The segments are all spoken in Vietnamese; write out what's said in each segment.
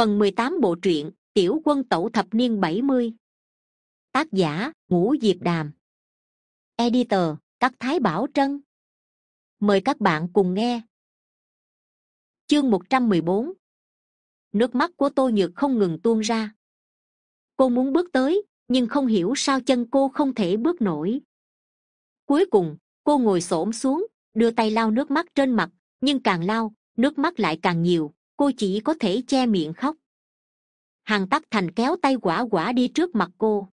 phần mười tám bộ truyện, tiểu quân tẩu thập niên bảy mươi. Tác giả, ngũ diệp đàm. Editor, các thái bảo trân. Mời các bạn cùng nghe. Chương một trăm mười bốn. Nước mắt của tô nhược không ngừng tuôn ra. Cô muốn bước tới, nhưng không hiểu sao chân cô không thể bước nổi. Cuối cùng, cô ngồi s ổ m xuống, đưa tay lau nước mắt trên mặt, nhưng càng lau, nước mắt lại càng nhiều cô chỉ có thể che miệng khóc. Hàn tắc thành kéo tay quả quả đi trước mặt cô.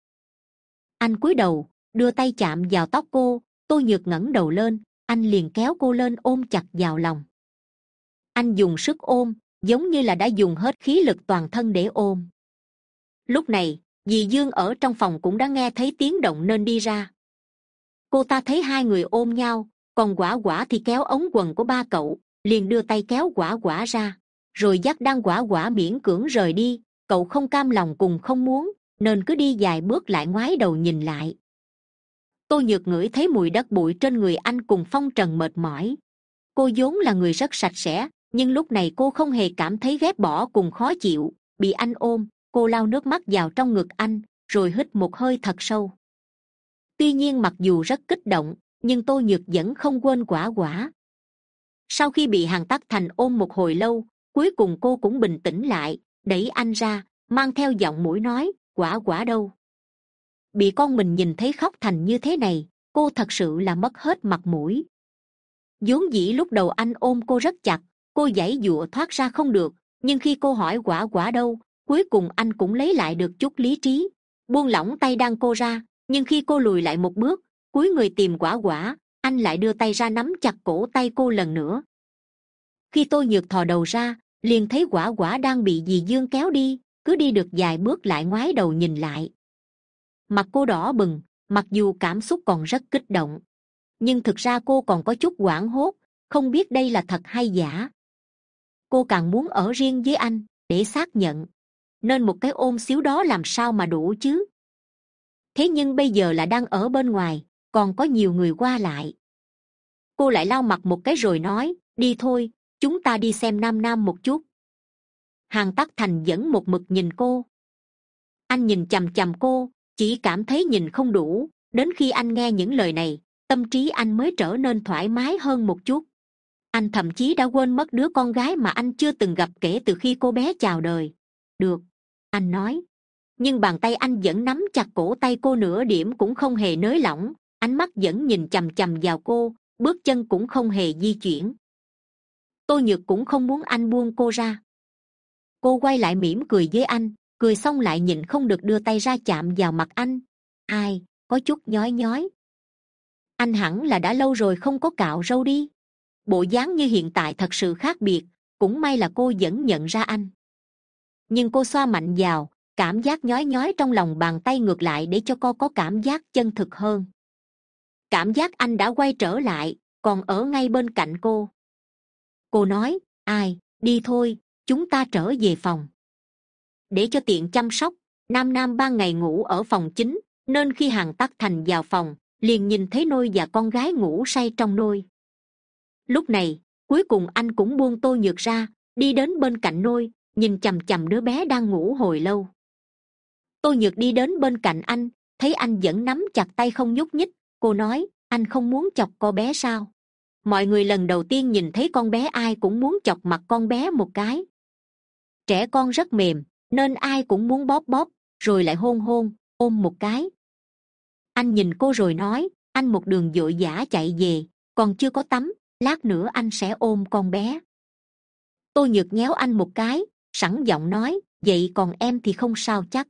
Anh cúi đầu, đưa tay chạm vào tóc cô. Tôi nhược ngẩng đầu lên, anh liền kéo cô lên ôm chặt vào lòng. Anh dùng sức ôm, giống như là đã dùng hết khí lực toàn thân để ôm. Lúc này, dì dương ở trong phòng cũng đã nghe thấy tiếng động nên đi ra. Cô ta thấy hai người ôm nhau, còn quả quả thì kéo ống quần của ba cậu, liền đưa tay kéo quả quả ra rồi dắt đang quả quả miễn cưỡng rời đi, cậu không cam lòng cùng không muốn, nên cứ đi vài bước lại ngoái đầu nhìn lại. Tôi nhược ngửi thấy mùi đất bụi trên người anh cùng phong trần mệt mỏi. Cô vốn là người rất sạch sẽ, nhưng lúc này cô không hề cảm thấy ghét bỏ cùng khó chịu, bị anh ôm, cô lau nước mắt vào trong ngực anh, rồi hít một hơi thật sâu. Tuy nhiên mặc dù rất kích động, nhưng tôi nhược vẫn không quên quả quả. Sau khi bị hàng tắc thành ôm một hồi lâu cuối cùng cô cũng bình tĩnh lại, đẩy anh ra, mang theo giọng mũi nói, quả quả đâu? Bị con mình nhìn thấy khóc thành như thế này, cô thật sự là mất hết mặt mũi. Vốn dĩ lúc đầu anh ôm cô rất chặt, cô giãy dụa thoát ra không được, nhưng khi cô hỏi quả quả đâu? cuối cùng anh cũng lấy lại được chút lý trí, buông lỏng tay đang cô ra, nhưng khi cô lùi lại một bước, cuối người tìm quả quả anh lại đưa tay ra nắm chặt cổ tay cô lần nữa. Khi tôi nhược thò đầu ra liền thấy quả quả đang bị dì dương kéo đi, cứ đi được vài bước lại ngoái đầu nhìn lại. Mặt cô đỏ bừng, mặc dù cảm xúc còn rất kích động, nhưng thực ra cô còn có chút hoảng hốt, không biết đây là thật hay giả. Cô càng muốn ở riêng với anh, để xác nhận, nên một cái ôm xíu đó làm sao mà đủ chứ? Thế nhưng bây giờ là đang ở bên ngoài, còn có nhiều người qua lại. Cô lại lau mặt một cái rồi nói, đi thôi chúng ta đi xem nam nam một chút. Hàng tắc thành vẫn một mực nhìn cô. Anh nhìn c h ầ m c h ầ m cô, chỉ cảm thấy nhìn không đủ. Đến khi anh nghe những lời này, tâm trí anh mới trở nên thoải mái hơn một chút. Anh thậm chí đã quên mất đứa con gái mà anh chưa từng gặp kể từ khi cô bé chào đời. Được, anh nói. Nhưng bàn tay anh vẫn nắm chặt cổ tay cô nửa điểm cũng không hề nới lỏng. Ánh mắt vẫn nhìn c h ầ m c h ầ m vào cô, bước chân cũng không hề di chuyển tôi nhược cũng không muốn anh buông cô ra. Cô quay lại mỉm cười với anh, cười xong lại nhịn không được đưa tay ra chạm vào mặt anh. Ai, có chút nhói nhói. Anh hẳn là đã lâu rồi không có cạo râu đi. Bộ dáng như hiện tại thật sự khác biệt, cũng may là cô vẫn nhận ra anh. Nhưng cô xoa mạnh vào, cảm giác nhói nhói trong lòng bàn tay ngược lại để cho cô có cảm giác chân thực hơn. Cảm giác anh đã quay trở lại, còn ở ngay bên cạnh cô cô nói, ai, đi thôi, chúng ta trở về phòng. Để cho tiện chăm sóc, nam nam ban ngày ngủ ở phòng chính, nên khi hàng tắc thành vào phòng, liền nhìn thấy nôi và con gái ngủ say trong nôi. Lúc này, cuối cùng anh cũng buông tôi nhược ra, đi đến bên cạnh nôi, nhìn c h ầ m c h ầ m đứa bé đang ngủ hồi lâu. Tôi nhược đi đến bên cạnh anh, thấy anh vẫn nắm chặt tay không nhúc nhích, cô nói, anh không muốn chọc cô bé sao? Mọi người lần đầu tiên nhìn thấy con bé ai cũng muốn chọc mặt con bé một cái. Trẻ con rất mềm, nên ai cũng muốn bóp bóp, rồi lại hôn hôn, ôm một cái. Anh nhìn cô rồi nói, anh một đường vội vã chạy về, còn chưa có tắm, lát nữa anh sẽ ôm con bé. Tôi nhược nhéo anh một cái, sẵn giọng nói, vậy còn em thì không sao chắc.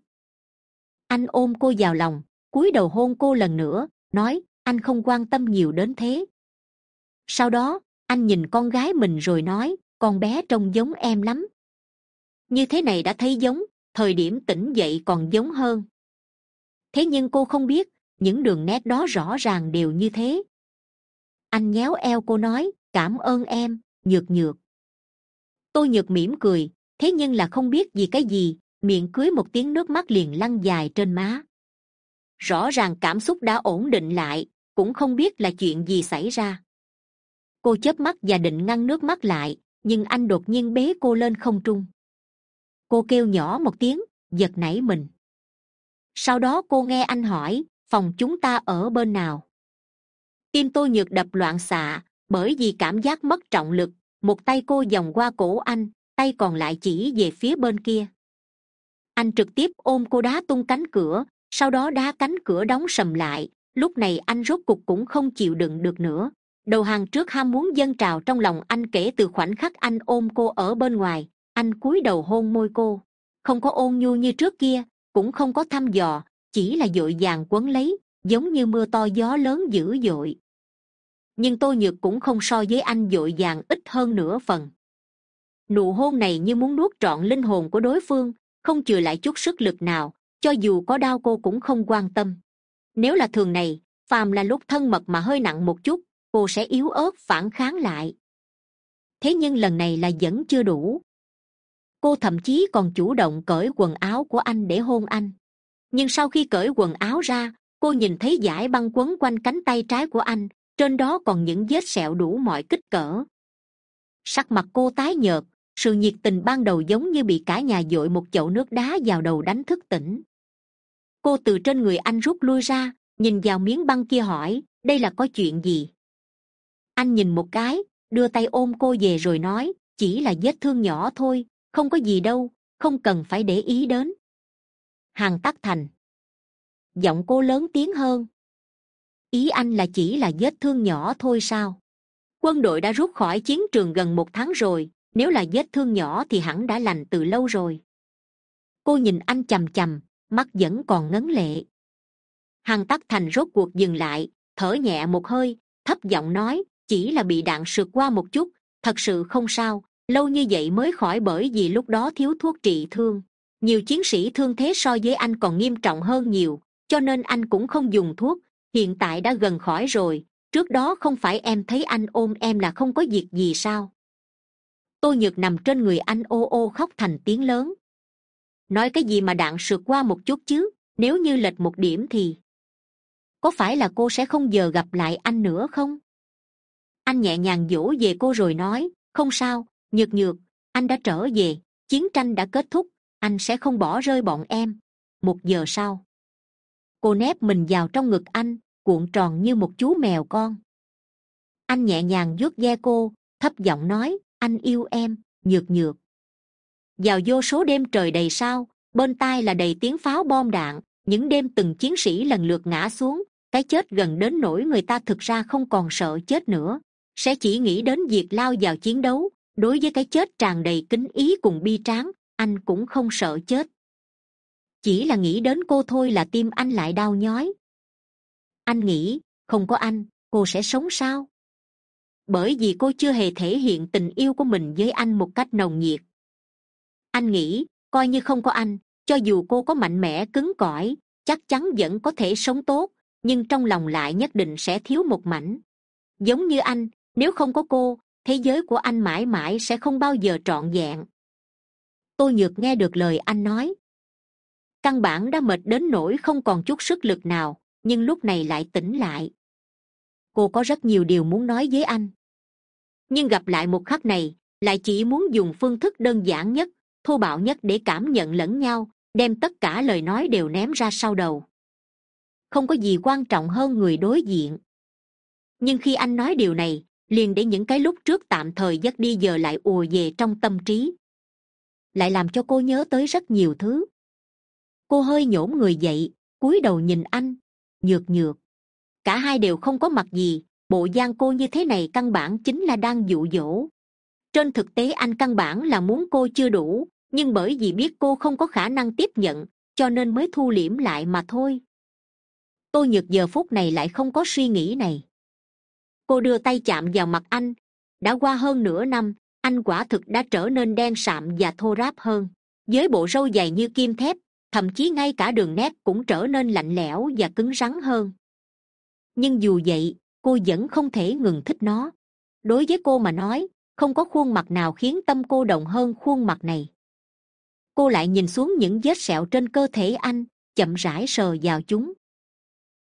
Anh ôm cô vào lòng, cúi đầu hôn cô lần nữa, nói, anh không quan tâm nhiều đến thế sau đó, anh nhìn con gái mình rồi nói, con bé trông giống em lắm. Như thế này đã thấy giống, thời điểm tỉnh dậy còn giống hơn. Thế nhưng cô không biết, những đường nét đó rõ ràng đều như thế. Anh nhéo eo cô nói, cảm ơn em, nhược nhược. Tôi nhược mỉm cười, thế nhưng là không biết vì cái gì, miệng cưới một tiếng nước mắt liền lăn dài trên má. Rõ ràng cảm xúc đã ổn định lại, cũng không biết là chuyện gì xảy ra cô chớp mắt và định ngăn nước mắt lại, nhưng anh đột nhiên bế cô lên không trung. Cô kêu nhỏ một tiếng, giật nảy mình. Sau đó cô nghe anh hỏi, phòng chúng ta ở bên nào? Tim tôi nhược đập loạn xạ, bởi vì cảm giác mất trọng lực, một tay cô vòng qua cổ anh, tay còn lại chỉ về phía bên kia. Anh trực tiếp ôm cô đá tung cánh cửa, sau đó đá cánh cửa đóng sầm lại, lúc này anh rốt cục cũng không chịu đựng được nữa đầu hàng trước ham muốn dâng trào trong lòng anh kể từ khoảnh khắc anh ôm cô ở bên ngoài, anh cúi đầu hôn môi cô. Không có ôn nhu như trước kia, cũng không có thăm dò, chỉ là dội vàng quấn lấy, giống như mưa to gió lớn dữ dội. Nhưng tôi nhược cũng không so với anh dội vàng ít hơn nửa phần. Nụ hôn này như muốn nuốt trọn linh hồn của đối phương, không chừa lại chút sức lực nào, cho dù có đau cô cũng không quan tâm. Nếu là thường này, phàm là lúc thân mật mà hơi nặng một chút cô sẽ yếu ớt phản kháng lại. Thế nhưng lần này là vẫn chưa đủ. Cô thậm chí còn chủ động cởi quần áo của anh để hôn anh. Nhưng sau khi cởi quần áo ra, cô nhìn thấy dải băng quấn quanh cánh tay trái của anh, trên đó còn những vết sẹo đủ mọi kích cỡ. Sắc mặt cô tái nhợt, sự nhiệt tình ban đầu giống như bị cả nhà dội một chậu nước đá vào đầu đánh thức tỉnh. Cô từ trên người anh rút lui ra, nhìn vào miếng băng kia hỏi, đây là có chuyện gì? Anh nhìn một cái, đưa tay ôm cô về rồi nói, chỉ là vết thương nhỏ thôi, không có gì đâu, không cần phải để ý đến. Hàng tắc thành. Giọng cô lớn tiếng hơn. Ý anh là chỉ là vết thương nhỏ thôi sao? Quân đội đã rút khỏi chiến trường gần một tháng rồi, nếu là vết thương nhỏ thì hẳn đã lành từ lâu rồi. Cô nhìn anh c h ầ m c h ầ m mắt vẫn còn ngấn lệ. Hằng tắc thành rốt cuộc dừng lại, thở nhẹ một hơi, thấp giọng nói chỉ là bị đạn sượt qua một chút, thật sự không sao, lâu như vậy mới khỏi bởi vì lúc đó thiếu thuốc trị thương. Nhiều chiến sĩ thương thế so với anh còn nghiêm trọng hơn nhiều, cho nên anh cũng không dùng thuốc, hiện tại đã gần khỏi rồi, trước đó không phải em thấy anh ôm em là không có việc gì sao? Tôi nhược nằm trên người anh ô ô khóc thành tiếng lớn. Nói cái gì mà đạn sượt qua một chút chứ, nếu như lệch một điểm thì có phải là cô sẽ không giờ gặp lại anh nữa không? Anh nhẹ nhàng dỗ về cô rồi nói, không sao, nhược nhược, anh đã trở về, chiến tranh đã kết thúc, anh sẽ không bỏ rơi bọn em. Một giờ sau, cô nép mình vào trong ngực anh, cuộn tròn như một chú mèo con. Anh nhẹ nhàng vuốt ve cô, thấp giọng nói, anh yêu em, nhược nhược. Vào vô số đêm trời đầy sao, bên tai là đầy tiếng pháo bom đạn, những đêm từng chiến sĩ lần lượt ngã xuống, cái chết gần đến nỗi người ta thực ra không còn sợ chết nữa sẽ chỉ nghĩ đến việc lao vào chiến đấu, đối với cái chết tràn đầy kính ý cùng bi tráng, anh cũng không sợ chết. Chỉ là nghĩ đến cô thôi là tim anh lại đau nhói. Anh nghĩ, không có anh, cô sẽ sống sao? Bởi vì cô chưa hề thể hiện tình yêu của mình với anh một cách nồng nhiệt. Anh nghĩ, coi như không có anh, cho dù cô có mạnh mẽ, cứng cỏi, chắc chắn vẫn có thể sống tốt, nhưng trong lòng lại nhất định sẽ thiếu một mảnh. Giống như anh nếu không có cô, thế giới của anh mãi mãi sẽ không bao giờ trọn vẹn. Tôi nhược nghe được lời anh nói. Căn bản đã mệt đến nỗi không còn chút sức lực nào, nhưng lúc này lại tỉnh lại. Cô có rất nhiều điều muốn nói với anh. Nhưng gặp lại một khắc này, lại chỉ muốn dùng phương thức đơn giản nhất, thô bạo nhất để cảm nhận lẫn nhau, đem tất cả lời nói đều ném ra sau đầu. Không có gì quan trọng hơn người đối diện. Nhưng khi anh nói điều này liền để những cái lúc trước tạm thời dắt đi giờ lại ùa về trong tâm trí. Lại làm cho cô nhớ tới rất nhiều thứ. Cô hơi nhổm người dậy, cúi đầu nhìn anh. Nhược nhược. Cả hai đều không có mặt gì. Bộ giang cô như thế này căn bản chính là đang dụ dỗ. Trên thực tế anh căn bản là muốn cô chưa đủ, nhưng bởi vì biết cô không có khả năng tiếp nhận, cho nên mới thu liễm lại mà thôi. Tôi nhược giờ phút này lại không có suy nghĩ này cô đưa tay chạm vào mặt anh. Đã qua hơn nửa năm, anh quả thực đã trở nên đen sạm và thô ráp hơn. Với bộ râu dày như kim thép, thậm chí ngay cả đường nét cũng trở nên lạnh lẽo và cứng rắn hơn. Nhưng dù vậy, cô vẫn không thể ngừng thích nó. Đối với cô mà nói, không có khuôn mặt nào khiến tâm cô động hơn khuôn mặt này. Cô lại nhìn xuống những vết sẹo trên cơ thể anh, chậm rãi sờ vào chúng.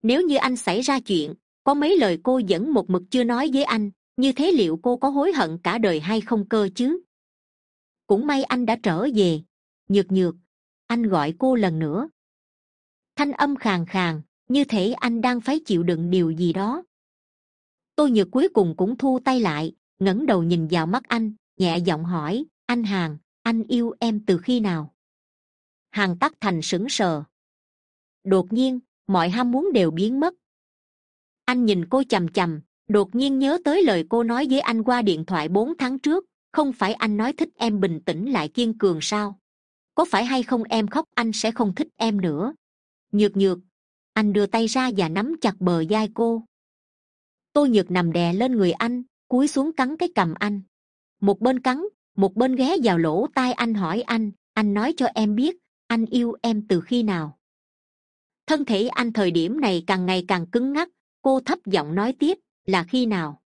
Nếu như anh xảy ra chuyện có mấy lời cô vẫn một mực chưa nói với anh, như thế liệu cô có hối hận cả đời hay không cơ chứ? Cũng may anh đã trở về. Nhược nhược, anh gọi cô lần nữa. Thanh âm khàn khàn, như thể anh đang phải chịu đựng điều gì đó. Tôi nhược cuối cùng cũng thu tay lại, ngẩng đầu nhìn vào mắt anh, nhẹ giọng hỏi, anh hàng anh yêu em từ khi nào? Hàng tắc thành sững sờ. Đột nhiên, mọi ham muốn đều biến mất anh nhìn cô c h ầ m c h ầ m đột nhiên nhớ tới lời cô nói với anh qua điện thoại bốn tháng trước, không phải anh nói thích em bình tĩnh lại kiên cường sao? Có phải hay không em khóc anh sẽ không thích em nữa? Nhược nhược, anh đưa tay ra và nắm chặt bờ vai cô. Tô nhược nằm đè lên người anh, cúi xuống cắn cái cằm anh. Một bên cắn, một bên ghé vào lỗ tai anh hỏi anh anh nói cho em biết, anh yêu em từ khi nào? Thân thể anh thời điểm này càng ngày càng cứng ngắc cô thấp giọng nói tiếp, là khi nào?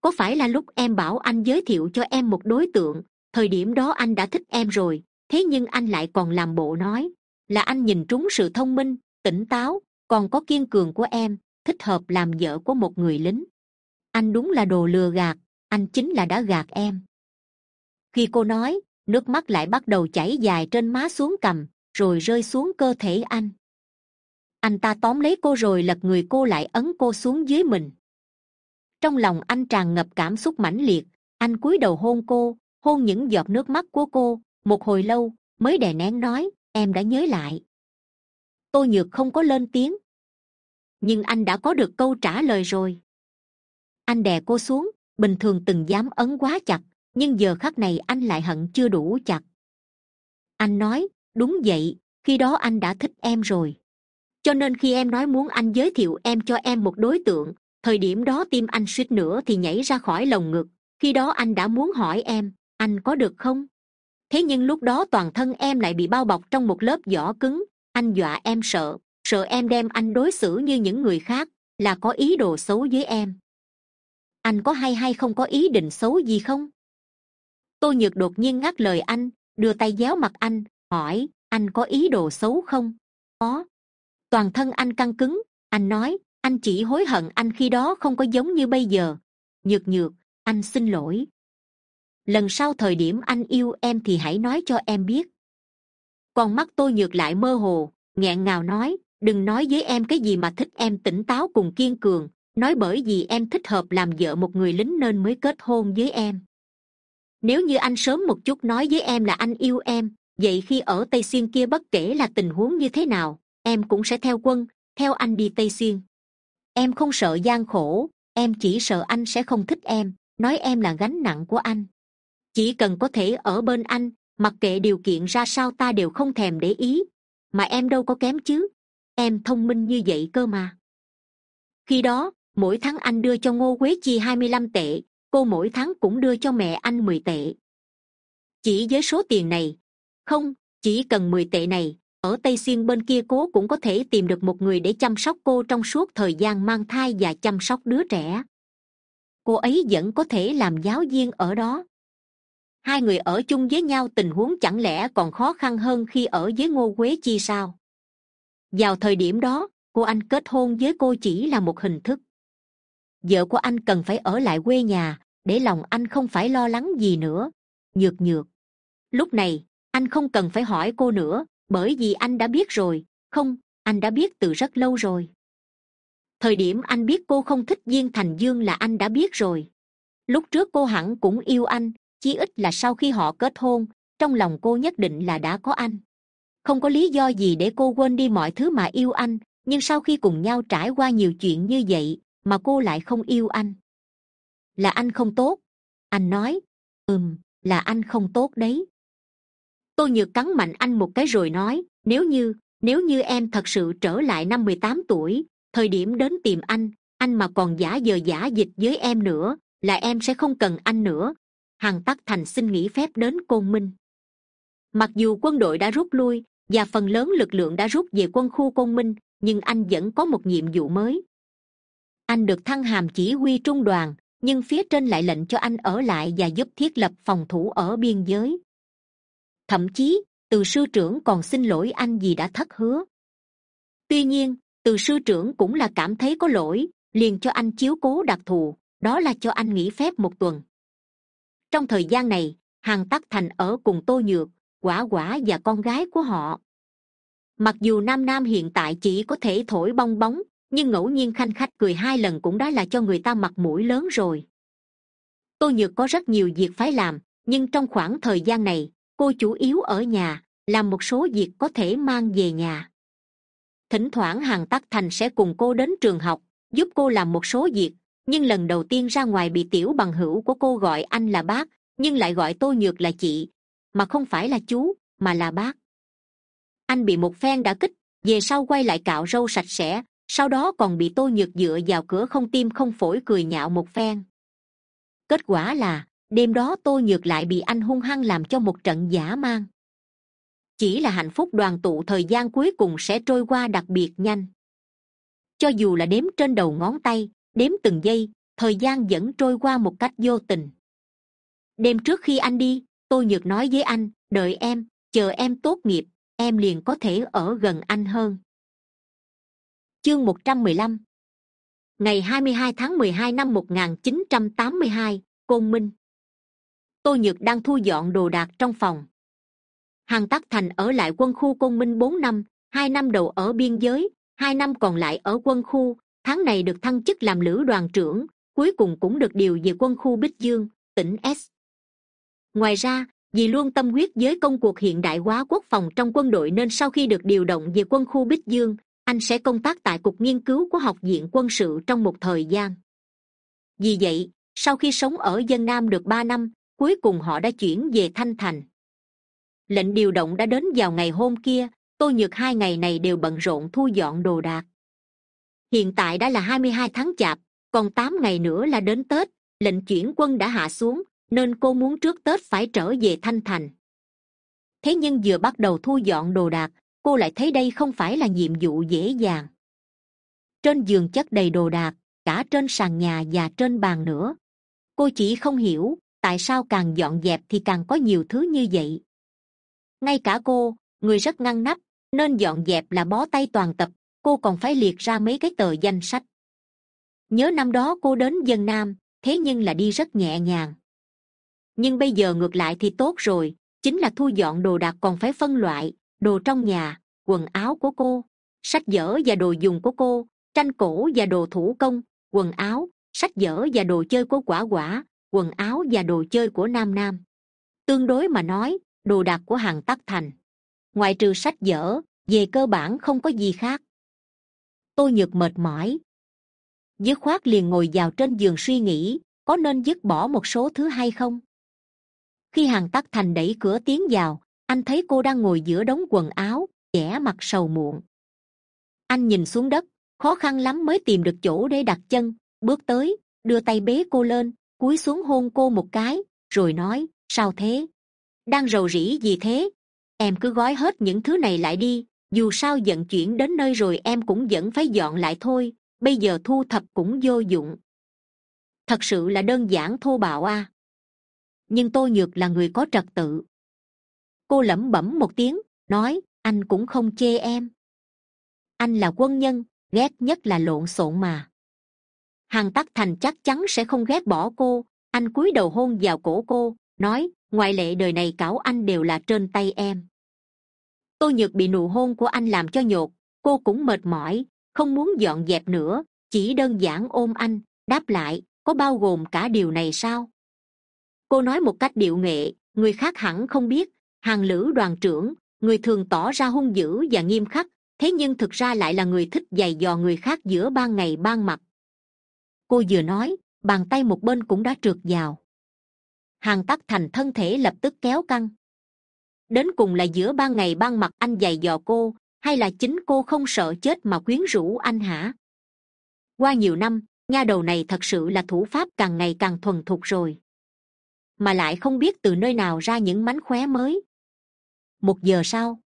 Có phải là lúc em bảo anh giới thiệu cho em một đối tượng? Thời điểm đó anh đã thích em rồi, thế nhưng anh lại còn làm bộ nói, là anh nhìn trúng sự thông minh, tỉnh táo, còn có kiên cường của em, thích hợp làm vợ của một người lính. Anh đúng là đồ lừa gạt, anh chính là đã gạt em. Khi cô nói, nước mắt lại bắt đầu chảy dài trên má xuống cằm, rồi rơi xuống cơ thể anh anh ta tóm lấy cô rồi lật người cô lại ấn cô xuống dưới mình. Trong lòng anh tràn ngập cảm xúc mãnh liệt, anh cúi đầu hôn cô, hôn những giọt nước mắt của cô, một hồi lâu mới đè nén nói, em đã nhớ lại. Tôi nhược không có lên tiếng. Nhưng anh đã có được câu trả lời rồi. Anh đè cô xuống, bình thường từng dám ấn quá chặt, nhưng giờ khắc này anh lại hận chưa đủ chặt. Anh nói, đúng vậy, khi đó anh đã thích em rồi cho nên khi em nói muốn anh giới thiệu em cho em một đối tượng, thời điểm đó tim anh suýt nữa thì nhảy ra khỏi lồng ngực. Khi đó anh đã muốn hỏi em, anh có được không? Thế nhưng lúc đó toàn thân em lại bị bao bọc trong một lớp vỏ cứng. Anh dọa em sợ sợ em đem anh đối xử như những người khác, là có ý đồ xấu với em. Anh có hay hay không có ý định xấu gì không? Tôi nhược đột nhiên ngắt lời anh, đưa tay déo mặt anh, hỏi, anh có ý đồ xấu không? Có toàn thân anh căng cứng. Anh nói, anh chỉ hối hận anh khi đó không có giống như bây giờ. Nhược nhược, anh xin lỗi. Lần sau thời điểm anh yêu em thì hãy nói cho em biết. Con mắt tôi nhược lại mơ hồ, nghẹn ngào nói, đừng nói với em cái gì mà thích em tỉnh táo cùng kiên cường. Nói bởi vì em thích hợp làm vợ một người lính nên mới kết hôn với em. Nếu như anh sớm một chút nói với em là anh yêu em, vậy khi ở tây xuyên kia bất kể là tình huống như thế nào em cũng sẽ theo quân, theo anh đi tây xuyên. Em không sợ gian khổ, em chỉ sợ anh sẽ không thích em, nói em là gánh nặng của anh. Chỉ cần có thể ở bên anh, mặc kệ điều kiện ra sao ta đều không thèm để ý. Mà em đâu có kém chứ, em thông minh như vậy cơ mà. Khi đó, mỗi tháng anh đưa cho ngô quế chi hai mươi lăm tệ, cô mỗi tháng cũng đưa cho mẹ anh mười tệ. Chỉ với số tiền này, không, chỉ cần mười tệ này ở tây xuyên bên kia cố cũng có thể tìm được một người để chăm sóc cô trong suốt thời gian mang thai và chăm sóc đứa trẻ. Cô ấy vẫn có thể làm giáo viên ở đó. Hai người ở chung với nhau tình huống chẳng lẽ còn khó khăn hơn khi ở với ngô quế chi sao? Vào thời điểm đó, cô anh kết hôn với cô chỉ là một hình thức. Vợ của anh cần phải ở lại quê nhà, để lòng anh không phải lo lắng gì nữa. Nhược nhược. Lúc này, anh không cần phải hỏi cô nữa bởi vì anh đã biết rồi. Không, anh đã biết từ rất lâu rồi. Thời điểm anh biết cô không thích viên thành dương là anh đã biết rồi. Lúc trước cô hẳn cũng yêu anh, chí ít là sau khi họ kết hôn, trong lòng cô nhất định là đã có anh. Không có lý do gì để cô quên đi mọi thứ mà yêu anh, nhưng sau khi cùng nhau trải qua nhiều chuyện như vậy, mà cô lại không yêu anh. Là anh không tốt. Anh nói, ừm, là anh không tốt đấy tô nhược cắn mạnh anh một cái rồi nói, nếu như nếu như em thật sự trở lại năm mười tám tuổi, thời điểm đến tìm anh anh mà còn giả giờ giả dịch với em nữa, là em sẽ không cần anh nữa. Hằng tắc thành xin nghỉ phép đến côn minh. Mặc dù quân đội đã rút lui, và phần lớn lực lượng đã rút về quân khu côn minh, nhưng anh vẫn có một nhiệm vụ mới. Anh được thăng hàm chỉ huy trung đoàn, nhưng phía trên lại lệnh cho anh ở lại và giúp thiết lập phòng thủ ở biên giới thậm chí, từ sư trưởng còn xin lỗi anh vì đã thất hứa. Tuy nhiên, từ sư trưởng cũng là cảm thấy có lỗi, liền cho anh chiếu cố đặc thù, đó là cho anh nghỉ phép một tuần. Trong thời gian này hàng tắc thành ở cùng tô nhược, quả quả và con gái của họ. Mặc dù nam nam hiện tại chỉ có thể thổi bong bóng, nhưng ngẫu nhiên khanh khách cười hai lần cũng đã là cho người ta mặt mũi lớn rồi. Tôi nhược có rất nhiều việc phải làm, nhưng trong khoảng thời gian này cô chủ yếu ở nhà, làm một số việc có thể mang về nhà. Thỉnh thoảng hàng tắc thành sẽ cùng cô đến trường học, giúp cô làm một số việc, nhưng lần đầu tiên ra ngoài bị tiểu bằng hữu của cô gọi anh là bác, nhưng lại gọi tô nhược là chị, mà không phải là chú, mà là bác. Anh bị một phen đã kích, về sau quay lại cạo râu sạch sẽ, sau đó còn bị tô nhược dựa vào cửa không tim không phổi cười nhạo một phen. Kết quả là đêm đó tôi nhược lại bị anh hung hăng làm cho một trận giả mang. Chỉ là hạnh phúc đoàn tụ thời gian cuối cùng sẽ trôi qua đặc biệt nhanh. Cho dù là đếm trên đầu ngón tay, đếm từng giây, thời gian vẫn trôi qua một cách vô tình. Đêm trước khi anh đi tôi nhược nói với anh, đợi em, chờ em tốt nghiệp, em liền có thể ở gần anh hơn. Chương một trăm mười lăm. Ngày hai mươi hai tháng mười hai năm một nghìn chín trăm tám mươi hai, côn minh tôi nhược đang thu dọn đồ đạc trong phòng. Hằng tắc thành ở lại quân khu côn minh bốn năm, hai năm đầu ở biên giới, hai năm còn lại ở quân khu. Tháng này được thăng chức làm lữ đoàn trưởng, cuối cùng cũng được điều về quân khu bích dương, tỉnh s. Ngoài ra, vì luôn tâm huyết với công cuộc hiện đại hóa quốc phòng trong quân đội nên sau khi được điều động về quân khu bích dương, anh sẽ công tác tại cục nghiên cứu của học viện quân sự trong một thời gian. Vì vậy, sau khi sống ở dân nam được ba năm cuối cùng họ đã chuyển về thanh thành. Lệnh điều động đã đến vào ngày hôm kia tôi nhược hai ngày này đều bận rộn thu dọn đồ đạc. Hiện tại đã là hai mươi hai tháng chạp, còn tám ngày nữa là đến tết, lệnh chuyển quân đã hạ xuống, nên cô muốn trước tết phải trở về thanh thành. Thế nhưng vừa bắt đầu thu dọn đồ đạc, cô lại thấy đây không phải là nhiệm vụ dễ dàng. Trên giường chất đầy đồ đạc, cả trên sàn nhà và trên bàn nữa. Cô chỉ không hiểu tại sao càng dọn dẹp thì càng có nhiều thứ như vậy? Ngay cả cô, người rất ngăn nắp, nên dọn dẹp là bó tay toàn tập, cô còn phải liệt ra mấy cái tờ danh sách. Nhớ năm đó cô đến dân nam, thế nhưng là đi rất nhẹ nhàng. Nhưng bây giờ ngược lại thì tốt rồi, chính là thu dọn đồ đạc còn phải phân loại, đồ trong nhà, quần áo của cô, sách vở và đồ dùng của cô, tranh cổ và đồ thủ công, quần áo, sách vở và đồ chơi của quả quả quần áo và đồ chơi của nam nam. Tương đối mà nói, đồ đạc của hàng tắc thành. Ngoại trừ sách vở, về cơ bản không có gì khác. Tôi nhược mệt mỏi. Dứt khoát liền ngồi vào trên giường suy nghĩ, có nên dứt bỏ một số thứ hay không? Khi hàng tắc thành đẩy cửa tiến vào, anh thấy cô đang ngồi giữa đống quần áo vẻ mặt sầu muộn. Anh nhìn xuống đất, khó khăn lắm mới tìm được chỗ để đặt chân, bước tới, đưa tay bế cô lên cúi xuống hôn cô một cái, rồi nói, sao thế? Đang rầu rĩ gì thế? Em cứ gói hết những thứ này lại đi, dù sao vận chuyển đến nơi rồi em cũng vẫn phải dọn lại thôi, bây giờ thu thập cũng vô dụng. Thật sự là đơn giản thô bạo à? nhưng tôi nhược là người có trật tự. Cô lẩm bẩm một tiếng, nói, anh cũng không chê em. Anh là quân nhân, ghét nhất là lộn xộn mà hàn tắc thành chắc chắn sẽ không ghét bỏ cô. Anh cúi đầu hôn vào cổ cô, nói, ngoại lệ đời này cảo anh đều là trên tay em. Tôi nhược bị nụ hôn của anh làm cho nhột, cô cũng mệt mỏi, không muốn dọn dẹp nữa, chỉ đơn giản ôm anh, đáp lại, có bao gồm cả điều này sao? Cô nói một cách điệu nghệ, người khác hẳn không biết hàng lữ đoàn trưởng, người thường tỏ ra hung dữ và nghiêm khắc, thế nhưng thực ra lại là người thích giày dò người khác giữa ban ngày ban mặt cô vừa nói, bàn tay một bên cũng đã trượt vào. Hàng tắc thành thân thể lập tức kéo căng. Đến cùng là giữa ban ngày ban mặt anh giày dò cô, hay là chính cô không sợ chết mà quyến rũ anh hả? Qua nhiều năm, nha đầu này thật sự là thủ pháp càng ngày càng thuần thục rồi. Mà lại không biết từ nơi nào ra những mánh khóe mới. Một giờ sau,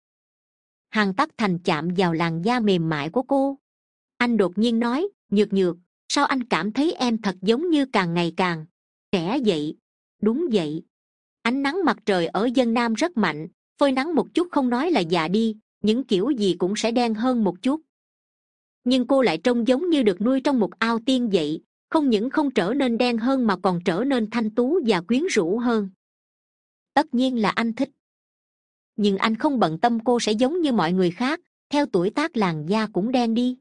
hàng tắc thành chạm vào làn da mềm mại của cô. Anh đột nhiên nói, nhược nhược sao anh cảm thấy em thật giống như càng ngày càng trẻ vậy đúng vậy. Ánh nắng mặt trời ở dân nam rất mạnh, phơi nắng một chút không nói là già đi, những kiểu gì cũng sẽ đen hơn một chút. Nhưng cô lại trông giống như được nuôi trong một ao tiên vậy không những không trở nên đen hơn mà còn trở nên thanh tú và quyến rũ hơn. Tất nhiên là anh thích. Nhưng anh không bận tâm cô sẽ giống như mọi người khác, theo tuổi tác làn da cũng đen đi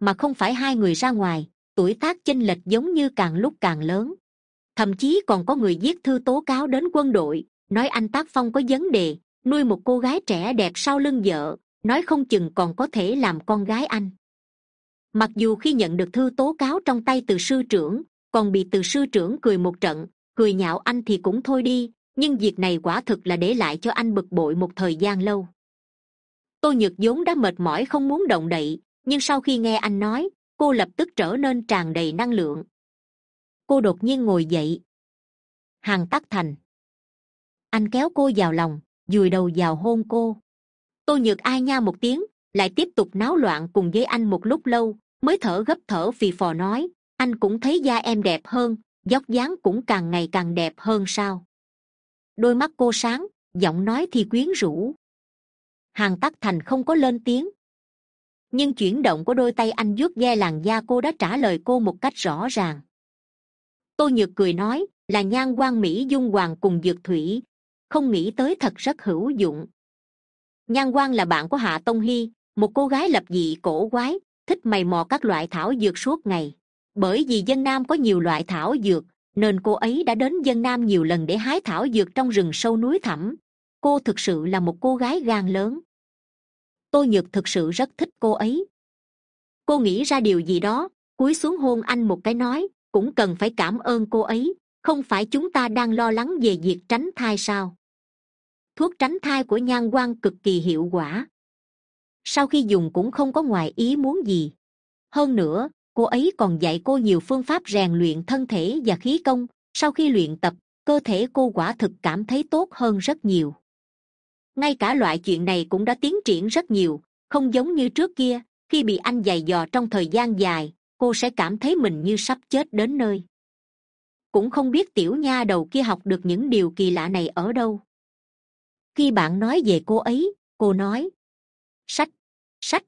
mà không phải hai người ra ngoài, tuổi tác chênh lệch giống như càng lúc càng lớn. Thậm chí còn có người viết thư tố cáo đến quân đội, nói anh tác phong có vấn đề, nuôi một cô gái trẻ đẹp sau lưng vợ, nói không chừng còn có thể làm con gái anh. Mặc dù khi nhận được thư tố cáo trong tay từ sư trưởng, còn bị từ sư trưởng cười một trận, cười nhạo anh thì cũng thôi đi, nhưng việc này quả thực là để lại cho anh bực bội một thời gian lâu. Tôi nhược vốn đã mệt mỏi không muốn động đậy nhưng sau khi nghe anh nói, cô lập tức trở nên tràn đầy năng lượng. Cô đột nhiên ngồi dậy. Hàng tắc thành. Anh kéo cô vào lòng, dùi đầu vào hôn cô. Tôi nhược ai nha một tiếng, lại tiếp tục náo loạn cùng với anh một lúc lâu, mới thở gấp thở phì phò nói, anh cũng thấy da em đẹp hơn dốc dáng cũng càng ngày càng đẹp hơn sao? Đôi mắt cô sáng, giọng nói thì quyến rũ. Hàng tắc thành không có lên tiếng nhưng chuyển động của đôi tay anh vuốt ve làn da cô đã trả lời cô một cách rõ ràng. Tôi nhược cười nói, là nhan quan mỹ dung hoàng cùng dược thủy. Không nghĩ tới thật rất hữu dụng. Nhan quan là bạn của hạ tông hy, một cô gái lập dị cổ quái, thích mày mò các loại thảo dược suốt ngày. Bởi vì dân nam có nhiều loại thảo dược, nên cô ấy đã đến dân nam nhiều lần để hái thảo dược trong rừng sâu núi thẳm. Cô thực sự là một cô gái gan lớn tôi nhược thực sự rất thích cô ấy. Cô nghĩ ra điều gì đó, cúi xuống hôn anh một cái nói, cũng cần phải cảm ơn cô ấy, không phải chúng ta đang lo lắng về việc tránh thai sao? Thuốc tránh thai của nhan quan cực kỳ hiệu quả. Sau khi dùng cũng không có ngoài ý muốn gì. Hơn nữa, cô ấy còn dạy cô nhiều phương pháp rèn luyện thân thể và khí công. Sau khi luyện tập, cơ thể cô quả thực cảm thấy tốt hơn rất nhiều ngay cả loại chuyện này cũng đã tiến triển rất nhiều, không giống như trước kia, khi bị anh giày dò trong thời gian dài, cô sẽ cảm thấy mình như sắp chết đến nơi. Cũng không biết tiểu nha đầu kia học được những điều kỳ lạ này ở đâu. Khi bạn nói về cô ấy, cô nói, sách sách,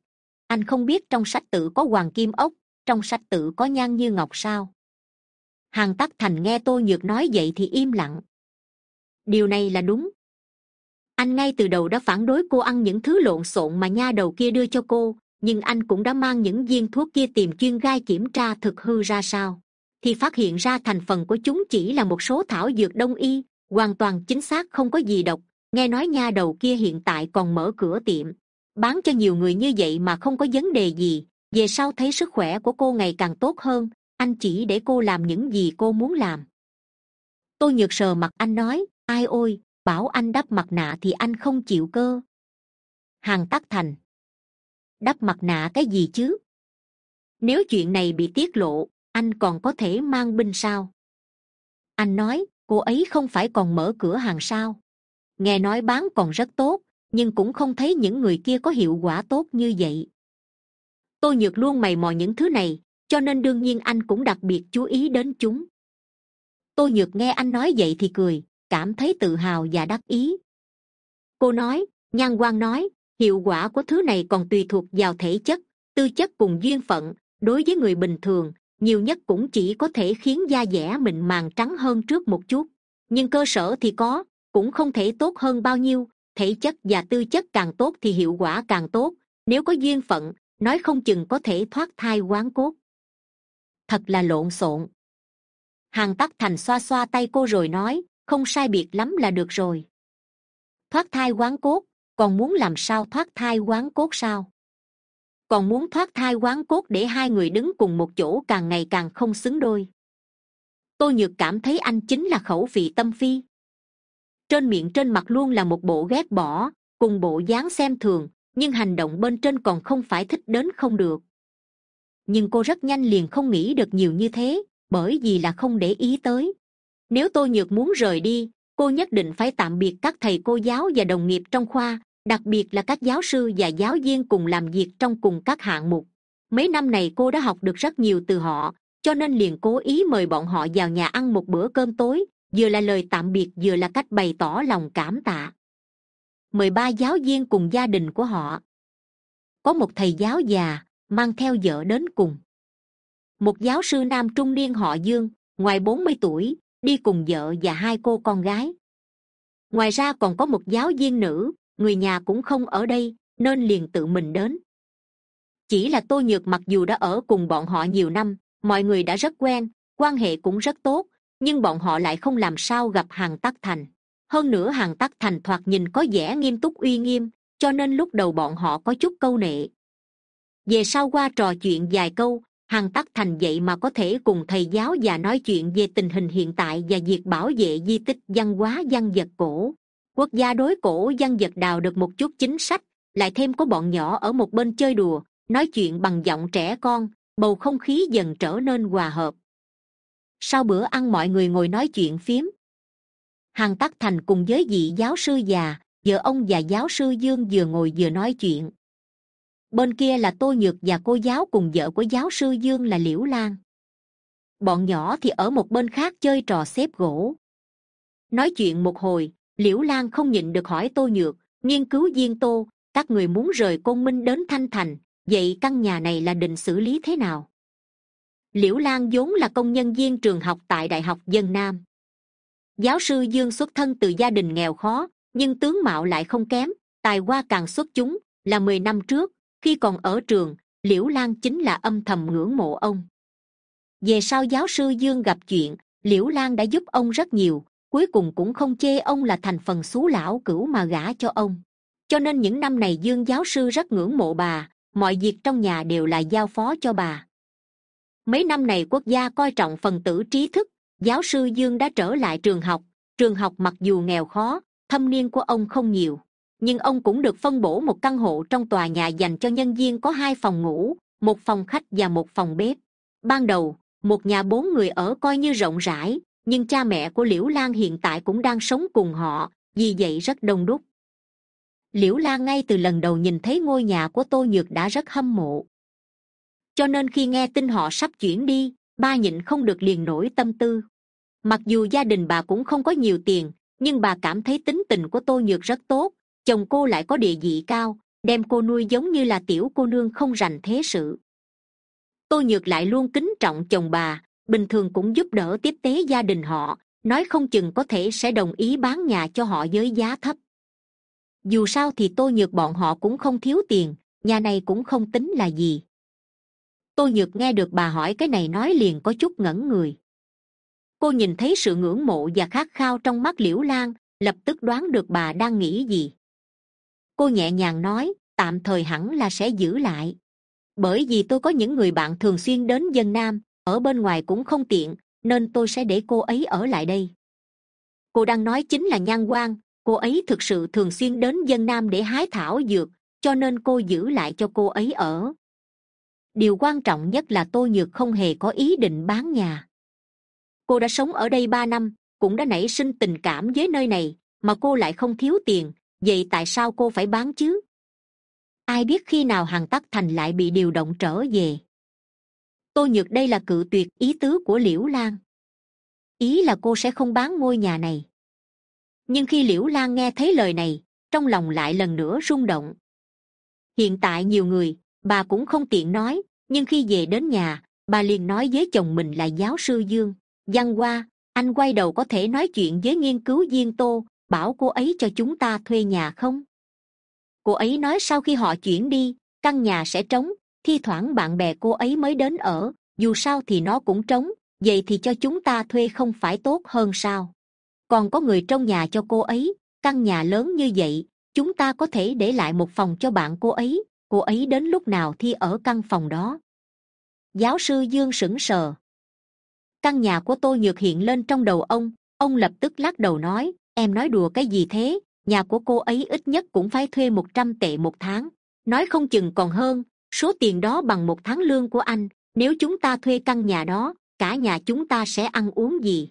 anh không biết trong sách tự có hoàng kim ốc, trong sách tự có nhan như ngọc sao? Hàng tắc thành nghe tôi nhược nói vậy thì im lặng. Điều này là đúng anh ngay từ đầu đã phản đối cô ăn những thứ lộn xộn mà nha đầu kia đưa cho cô, nhưng anh cũng đã mang những viên thuốc kia tìm chuyên gai kiểm tra thực hư ra sao. Thì phát hiện ra thành phần của chúng chỉ là một số thảo dược đông y, hoàn toàn chính xác không có gì độc. Nghe nói nha đầu kia hiện tại còn mở cửa tiệm. Bán cho nhiều người như vậy mà không có vấn đề gì. Về sau thấy sức khỏe của cô ngày càng tốt hơn, anh chỉ để cô làm những gì cô muốn làm. Tôi nhược sờ mặt, anh nói, ai ôi bảo anh đắp mặt nạ thì anh không chịu cơ. Hàng tắc thành. Đắp mặt nạ cái gì chứ? Nếu chuyện này bị tiết lộ, anh còn có thể mang binh sao? Anh nói, cô ấy không phải còn mở cửa hàng sao? Nghe nói bán còn rất tốt, nhưng cũng không thấy những người kia có hiệu quả tốt như vậy. Tôi nhược luôn mày mò những thứ này, cho nên đương nhiên anh cũng đặc biệt chú ý đến chúng. Tôi nhược nghe anh nói vậy thì cười cảm thấy tự hào và đắc ý. Cô nói, nhan quang nói, hiệu quả của thứ này còn tùy thuộc vào thể chất, tư chất cùng duyên phận. Đối với người bình thường, nhiều nhất cũng chỉ có thể khiến da dẻ mịn màng trắng hơn trước một chút. Nhưng cơ sở thì có, cũng không thể tốt hơn bao nhiêu. Thể chất và tư chất càng tốt thì hiệu quả càng tốt. Nếu có duyên phận, nói không chừng có thể thoát thai quán cốt. Thật là lộn xộn. Hàng tắc thành xoa xoa tay cô rồi nói không sai biệt lắm là được rồi. Thoát thai quán cốt, còn muốn làm sao thoát thai quán cốt sao? Còn muốn thoát thai quán cốt để hai người đứng cùng một chỗ càng ngày càng không xứng đôi. Tôi nhược cảm thấy anh chính là khẩu vị tâm phi. Trên miệng trên mặt luôn là một bộ ghét bỏ, cùng bộ dáng xem thường, nhưng hành động bên trên còn không phải thích đến không được. Nhưng cô rất nhanh liền không nghĩ được nhiều như thế, bởi vì là không để ý tới nếu tôi nhược muốn rời đi, cô nhất định phải tạm biệt các thầy cô giáo và đồng nghiệp trong khoa, đặc biệt là các giáo sư và giáo viên cùng làm việc trong cùng các hạng mục. Mấy năm này cô đã học được rất nhiều từ họ, cho nên liền cố ý mời bọn họ vào nhà ăn một bữa cơm tối, vừa là lời tạm biệt vừa là cách bày tỏ lòng cảm tạ. Mười ba giáo viên cùng gia đình của họ. Có một thầy giáo già, mang theo vợ đến cùng. Một giáo sư nam trung niên họ dương, ngoài bốn mươi tuổi đi cùng vợ và hai cô con gái. Ngoài ra còn có một giáo viên nữ, người nhà cũng không ở đây, nên liền tự mình đến. Chỉ là tô nhược mặc dù đã ở cùng bọn họ nhiều năm, mọi người đã rất quen, quan hệ cũng rất tốt, nhưng bọn họ lại không làm sao gặp hàng tắc thành. Hơn nữa hàng tắc thành thoạt nhìn có vẻ nghiêm túc uy nghiêm, cho nên lúc đầu bọn họ có chút câu nệ. Về sau qua trò chuyện vài câu Hằng tắc thành vậy mà có thể cùng thầy giáo và nói chuyện về tình hình hiện tại và việc bảo vệ di tích văn hóa văn vật cổ. Quốc gia đối cổ văn vật đào được một chút chính sách lại thêm có bọn nhỏ ở một bên chơi đùa nói chuyện bằng giọng trẻ con bầu không khí dần trở nên hòa hợp. Sau bữa ăn mọi người ngồi nói chuyện phím, hằng tắc thành cùng với vị giáo sư già vợ ông và giáo sư dương vừa ngồi vừa nói chuyện bên kia là tô nhược và cô giáo cùng vợ của giáo sư dương là liễu lan. Bọn nhỏ thì ở một bên khác chơi trò xếp gỗ. Nói chuyện một hồi, liễu lan không nhịn được hỏi tô nhược, nghiên cứu viên tô, các người muốn rời côn minh đến thanh thành, vậy căn nhà này là định xử lý thế nào? Liễu lan vốn là công nhân viên trường học tại đại học dân nam. Giáo sư dương xuất thân từ gia đình nghèo khó, nhưng tướng mạo lại không kém, tài hoa càng xuất chúng, là mười năm trước khi còn ở trường, liễu lan chính là âm thầm ngưỡng mộ ông. Về sau giáo sư dương gặp chuyện, liễu lan đã giúp ông rất nhiều, cuối cùng cũng không chê ông là thành phần xú lão cửu mà gả cho ông. Cho nên những năm này dương giáo sư rất ngưỡng mộ bà, mọi việc trong nhà đều là giao phó cho bà. Mấy năm này quốc gia coi trọng phần tử trí thức, giáo sư dương đã trở lại trường học. Trường học mặc dù nghèo khó, thâm niên của ông không nhiều nhưng ông cũng được phân bổ một căn hộ trong tòa nhà dành cho nhân viên có hai phòng ngủ, một phòng khách và một phòng bếp. Ban đầu, một nhà bốn người ở coi như rộng rãi, nhưng cha mẹ của liễu lan hiện tại cũng đang sống cùng họ, vì vậy rất đông đúc. Liễu lan ngay từ lần đầu nhìn thấy ngôi nhà của tô nhược đã rất hâm mộ. Cho nên khi nghe tin họ sắp chuyển đi, ba nhịn không được liền nổi tâm tư. Mặc dù gia đình bà cũng không có nhiều tiền, nhưng bà cảm thấy tính tình của tô nhược rất tốt chồng cô lại có địa vị cao, đem cô nuôi giống như là tiểu cô nương không rành thế sự. Tôi nhược lại luôn kính trọng chồng bà, bình thường cũng giúp đỡ tiếp tế gia đình họ, nói không chừng có thể sẽ đồng ý bán nhà cho họ với giá thấp. Dù sao thì tôi nhược bọn họ cũng không thiếu tiền, nhà này cũng không tính là gì. Tôi nhược nghe được bà hỏi cái này nói liền có chút ngẩn người. Cô nhìn thấy sự ngưỡng mộ và khát khao trong mắt liễu lan, lập tức đoán được bà đang nghĩ gì cô nhẹ nhàng nói, tạm thời hẳn là sẽ giữ lại. Bởi vì tôi có những người bạn thường xuyên đến dân nam, ở bên ngoài cũng không tiện, nên tôi sẽ để cô ấy ở lại đây. Cô đang nói chính là nhan quan cô ấy thực sự thường xuyên đến dân nam để hái thảo dược, cho nên cô giữ lại cho cô ấy ở. Điều quan trọng nhất là tôi nhược không hề có ý định bán nhà. Cô đã sống ở đây ba năm, cũng đã nảy sinh tình cảm với nơi này, mà cô lại không thiếu tiền vậy tại sao cô phải bán chứ? Ai biết khi nào hàng tắc thành lại bị điều động trở về? Tôi nhược đây là cự tuyệt ý tứ của liễu lan. Ý là cô sẽ không bán ngôi nhà này. Nhưng khi liễu lan nghe thấy lời này, trong lòng lại lần nữa rung động. Hiện tại nhiều người, bà cũng không tiện nói, nhưng khi về đến nhà, bà liền nói với chồng mình là giáo sư dương. Văn hoa, anh quay đầu có thể nói chuyện với nghiên cứu viên tô bảo cô ấy cho chúng ta thuê nhà không? Cô ấy nói sau khi họ chuyển đi, căn nhà sẽ trống, thi thoảng bạn bè cô ấy mới đến ở, dù sao thì nó cũng trống, vậy thì cho chúng ta thuê không phải tốt hơn sao? Còn có người trong nhà cho cô ấy, căn nhà lớn như vậy, chúng ta có thể để lại một phòng cho bạn cô ấy cô ấy đến lúc nào thi ở căn phòng đó. Giáo sư dương sững sờ. Căn nhà của tôi nhược hiện lên trong đầu ông ông lập tức lắc đầu nói em nói đùa cái gì thế? Nhà của cô ấy ít nhất cũng phải thuê một trăm tệ một tháng. Nói không chừng còn hơn, số tiền đó bằng một tháng lương của anh. Nếu chúng ta thuê căn nhà đó, cả nhà chúng ta sẽ ăn uống gì?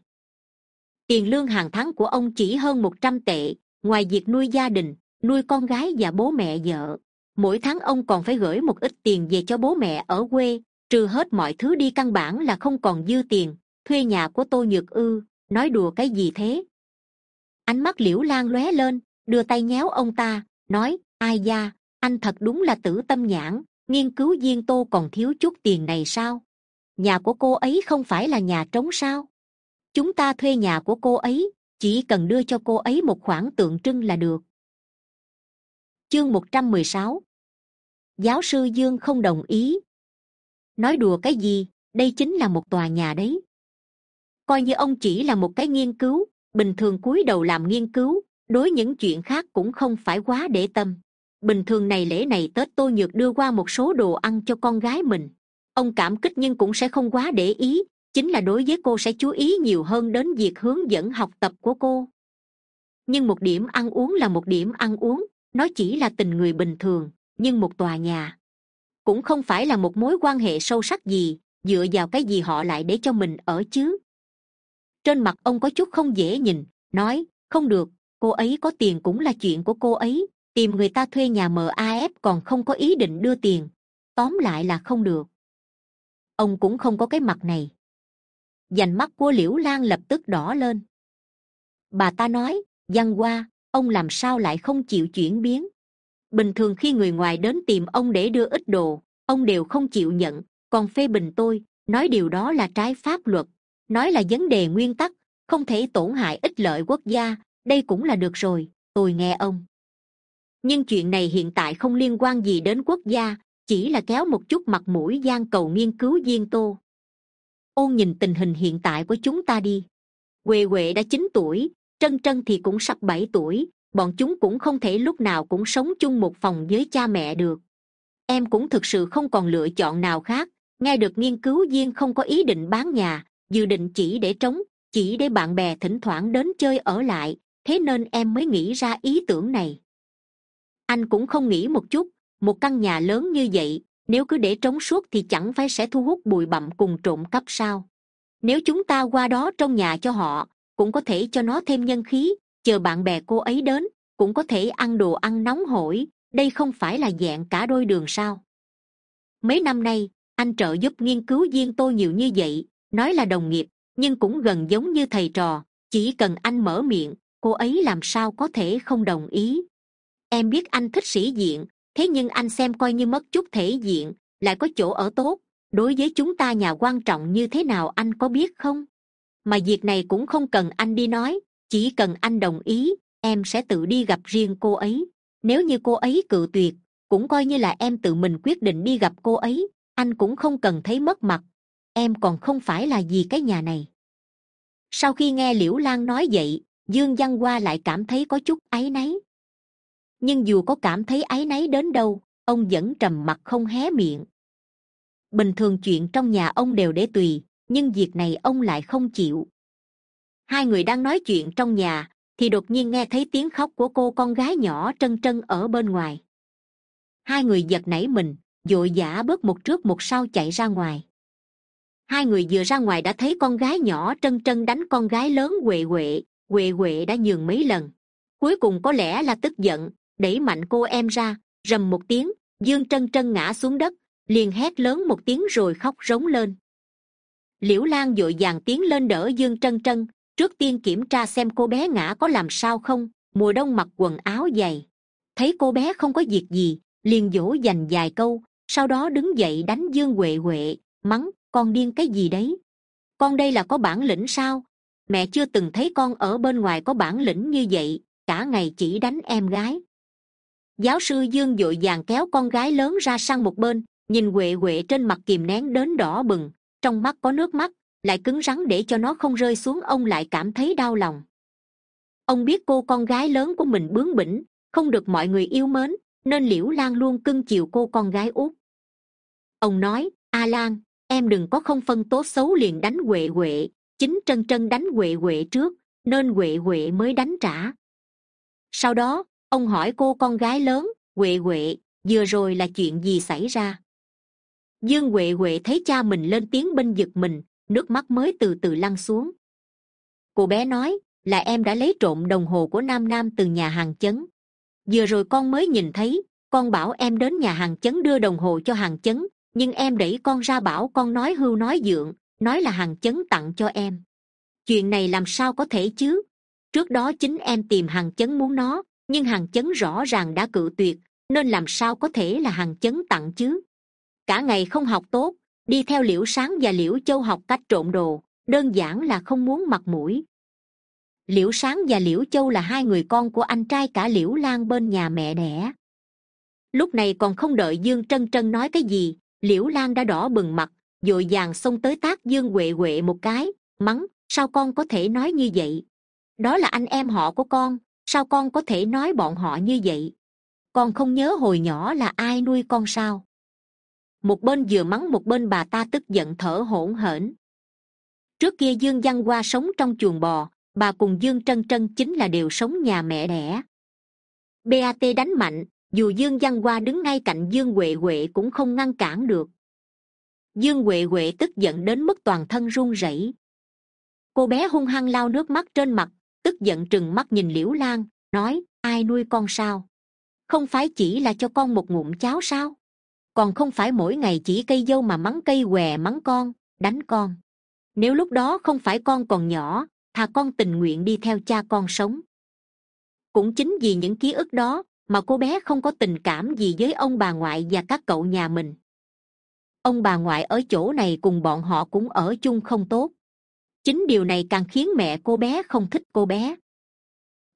Tiền lương hàng tháng của ông chỉ hơn một trăm tệ. Ngoài việc nuôi gia đình, nuôi con gái và bố mẹ vợ, mỗi tháng ông còn phải gửi một ít tiền về cho bố mẹ ở quê. Trừ hết mọi thứ đi căn bản là không còn dư tiền. Thuê nhà của tôi nhược ư, nói đùa cái gì thế? Ánh mắt liễu lan lóe lên, đưa tay nhéo ông ta, nói, ai da, anh thật đúng là tử tâm nhãn, nghiên cứu viên tô còn thiếu chút tiền này sao? Nhà của cô ấy không phải là nhà trống sao? Chúng ta thuê nhà của cô ấy, chỉ cần đưa cho cô ấy một khoản tượng trưng là được. Chương một trăm mười sáu. Giáo sư dương không đồng ý. Nói đùa cái gì, đây chính là một tòa nhà đấy. Coi như ông chỉ là một cái nghiên cứu bình thường cúi đầu làm nghiên cứu, đối những chuyện khác cũng không phải quá để tâm. Bình thường này lễ này tết tôi nhược đưa qua một số đồ ăn cho con gái mình. Ông cảm kích nhưng cũng sẽ không quá để ý, chính là đối với cô sẽ chú ý nhiều hơn đến việc hướng dẫn học tập của cô. Nhưng một điểm ăn uống là một điểm ăn uống, nó chỉ là tình người bình thường, nhưng một tòa nhà cũng không phải là một mối quan hệ sâu sắc gì, dựa vào cái gì họ lại để cho mình ở chứ trên mặt ông có chút không dễ nhìn, nói, không được, cô ấy có tiền cũng là chuyện của cô ấy, tìm người ta thuê nhà maf còn không có ý định đưa tiền. Tóm lại là không được. Ông cũng không có cái mặt này. Dành mắt của liễu lan lập tức đỏ lên. Bà ta nói văn qua ông làm sao lại không chịu chuyển biến? Bình thường khi người ngoài đến tìm ông để đưa ít đồ, ông đều không chịu nhận, còn phê bình tôi, nói điều đó là trái pháp luật nói là vấn đề nguyên tắc, không thể tổn hại ích lợi quốc gia, đây cũng là được rồi, tôi nghe ông. Nhưng chuyện này hiện tại không liên quan gì đến quốc gia, chỉ là kéo một chút mặt mũi gian cầu nghiên cứu viên tô. Ôn nhìn tình hình hiện tại của chúng ta đi. Huệ huệ đã chín tuổi, trân trân thì cũng sắp bảy tuổi, bọn chúng cũng không thể lúc nào cũng sống chung một phòng với cha mẹ được. Em cũng thực sự không còn lựa chọn nào khác, nghe được nghiên cứu viên không có ý định bán nhà dự định chỉ để trống, chỉ để bạn bè thỉnh thoảng đến chơi ở lại, thế nên em mới nghĩ ra ý tưởng này. Anh cũng không nghĩ một chút, một căn nhà lớn như vậy, nếu cứ để trống suốt thì chẳng phải sẽ thu hút bụi bặm cùng trộm cắp sao? Nếu chúng ta qua đó trong nhà cho họ, cũng có thể cho nó thêm nhân khí, chờ bạn bè cô ấy đến, cũng có thể ăn đồ ăn nóng hổi, đây không phải là dạng cả đôi đường sao? Mấy năm nay, anh trợ giúp nghiên cứu viên tôi nhiều như vậy nói là đồng nghiệp, nhưng cũng gần giống như thầy trò, chỉ cần anh mở miệng, cô ấy làm sao có thể không đồng ý. Em biết anh thích sĩ diện, thế nhưng anh xem coi như mất chút thể diện, lại có chỗ ở tốt. Đối với chúng ta nhà quan trọng như thế nào anh có biết không? Mà việc này cũng không cần anh đi nói, chỉ cần anh đồng ý, em sẽ tự đi gặp riêng cô ấy. Nếu như cô ấy cự tuyệt, cũng coi như là em tự mình quyết định đi gặp cô ấy, anh cũng không cần thấy mất mặt em còn không phải là gì cái nhà này. Sau khi nghe liễu lan nói vậy, dương văn hoa lại cảm thấy có chút áy náy. Nhưng dù có cảm thấy áy náy đến đâu, ông vẫn trầm mặc không hé miệng. Bình thường chuyện trong nhà ông đều để tùy, nhưng việc này ông lại không chịu. Hai người đang nói chuyện trong nhà, thì đột nhiên nghe thấy tiếng khóc của cô con gái nhỏ trân trân ở bên ngoài. Hai người giật nảy mình d ộ i vã bước một trước một sau chạy ra ngoài hai người vừa ra ngoài đã thấy con gái nhỏ trân trân đánh con gái lớn huệ huệ huệ huệ đã nhường mấy lần. Cuối cùng có lẽ là tức giận, đẩy mạnh cô em ra, rầm một tiếng, dương trân trân ngã xuống đất, liền hét lớn một tiếng rồi khóc rống lên. Liễu lan d ộ i vàng tiến lên đỡ dương trân trân, trước tiên kiểm tra xem cô bé ngã có làm sao không, mùa đông mặc quần áo dày. Thấy cô bé không có việc gì, liền dỗ dành vài câu, sau đó đứng dậy đánh dương huệ huệ mắng con điên cái gì đấy? Con đây là có bản lĩnh sao? Mẹ chưa từng thấy con ở bên ngoài có bản lĩnh như vậy, cả ngày chỉ đánh em gái. Giáo sư dương d ộ i vàng kéo con gái lớn ra sang một bên, nhìn huệ huệ trên mặt kìm nén đến đỏ bừng, trong mắt có nước mắt, lại cứng rắn để cho nó không rơi xuống, ông lại cảm thấy đau lòng. Ông biết cô con gái lớn của mình bướng bỉnh, không được mọi người yêu mến, nên liễu lan luôn cưng chiều cô con gái út. Ông nói, a lan em đừng có không phân tố xấu liền đánh huệ huệ. Chính trân trân đánh huệ huệ trước, nên huệ huệ mới đánh trả. Sau đó, ông hỏi cô con gái lớn, huệ huệ, vừa rồi là chuyện gì xảy ra? Dương huệ huệ thấy cha mình lên tiếng bên giật mình, nước mắt mới từ từ lăn xuống. Cô bé nói, là em đã lấy trộm đồng hồ của nam nam từ nhà hàng chấn. Vừa rồi con mới nhìn thấy, con bảo em đến nhà hàng chấn đưa đồng hồ cho hàng chấn nhưng em đẩy con ra bảo con nói hưu nói dượng, nói là hằng chấn tặng cho em. Chuyện này làm sao có thể chứ? Trước đó chính em tìm hằng chấn muốn nó, nhưng hằng chấn rõ ràng đã cự tuyệt, nên làm sao có thể là hằng chấn tặng chứ? Cả ngày không học tốt, đi theo liễu sáng và liễu châu học cách trộn đồ, đơn giản là không muốn mặt mũi. Liễu sáng và liễu châu là hai người con của anh trai cả liễu lan bên nhà mẹ đẻ. Lúc này còn không đợi dương trân trân nói cái gì liễu lan đã đỏ bừng mặt d ộ i vàng xông tới tác dương huệ huệ một cái, mắng, sao con có thể nói như vậy? Đó là anh em họ của con, sao con có thể nói bọn họ như vậy? Con không nhớ hồi nhỏ là ai nuôi con sao? Một bên vừa mắng một bên bà ta tức giận thở hổn hển. Trước kia dương văn hoa sống trong chuồng bò, bà cùng dương trân trân chính là đều sống nhà mẹ đẻ. Bat đánh mạnh dù dương văn hoa đứng ngay cạnh dương huệ huệ cũng không ngăn cản được. Dương huệ huệ tức giận đến mức toàn thân run rẩy. Cô bé hung hăng lau nước mắt trên mặt, tức giận trừng mắt nhìn liễu lan, nói, ai nuôi con sao? Không phải chỉ là cho con một ngụm cháo sao? Còn không phải mỗi ngày chỉ cây dâu mà mắng cây què mắng con, đánh con. Nếu lúc đó không phải con còn nhỏ, thà con tình nguyện đi theo cha con sống. Cũng chính vì những ký ức đó mà cô bé không có tình cảm gì với ông bà ngoại và các cậu nhà mình. Ông bà ngoại ở chỗ này cùng bọn họ cũng ở chung không tốt. Chính điều này càng khiến mẹ cô bé không thích cô bé.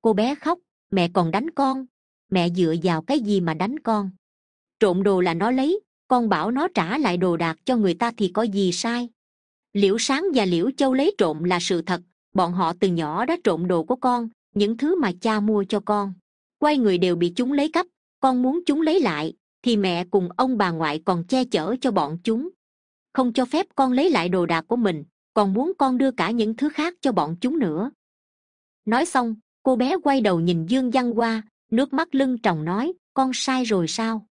Cô bé khóc, mẹ còn đánh con. Mẹ dựa vào cái gì mà đánh con? Trộm đồ là nó lấy, con bảo nó trả lại đồ đạc cho người ta thì có gì sai? Liễu sáng và liễu châu lấy trộm là sự thật. Bọn họ từ nhỏ đã trộm đồ của con, những thứ mà cha mua cho con quay người đều bị chúng lấy cắp con muốn chúng lấy lại thì mẹ cùng ông bà ngoại còn che chở cho bọn chúng. Không cho phép con lấy lại đồ đạc của mình còn muốn con đưa cả những thứ khác cho bọn chúng nữa. Nói xong cô bé quay đầu nhìn dương văn qua, nước mắt lưng tròng nói con sai rồi sao?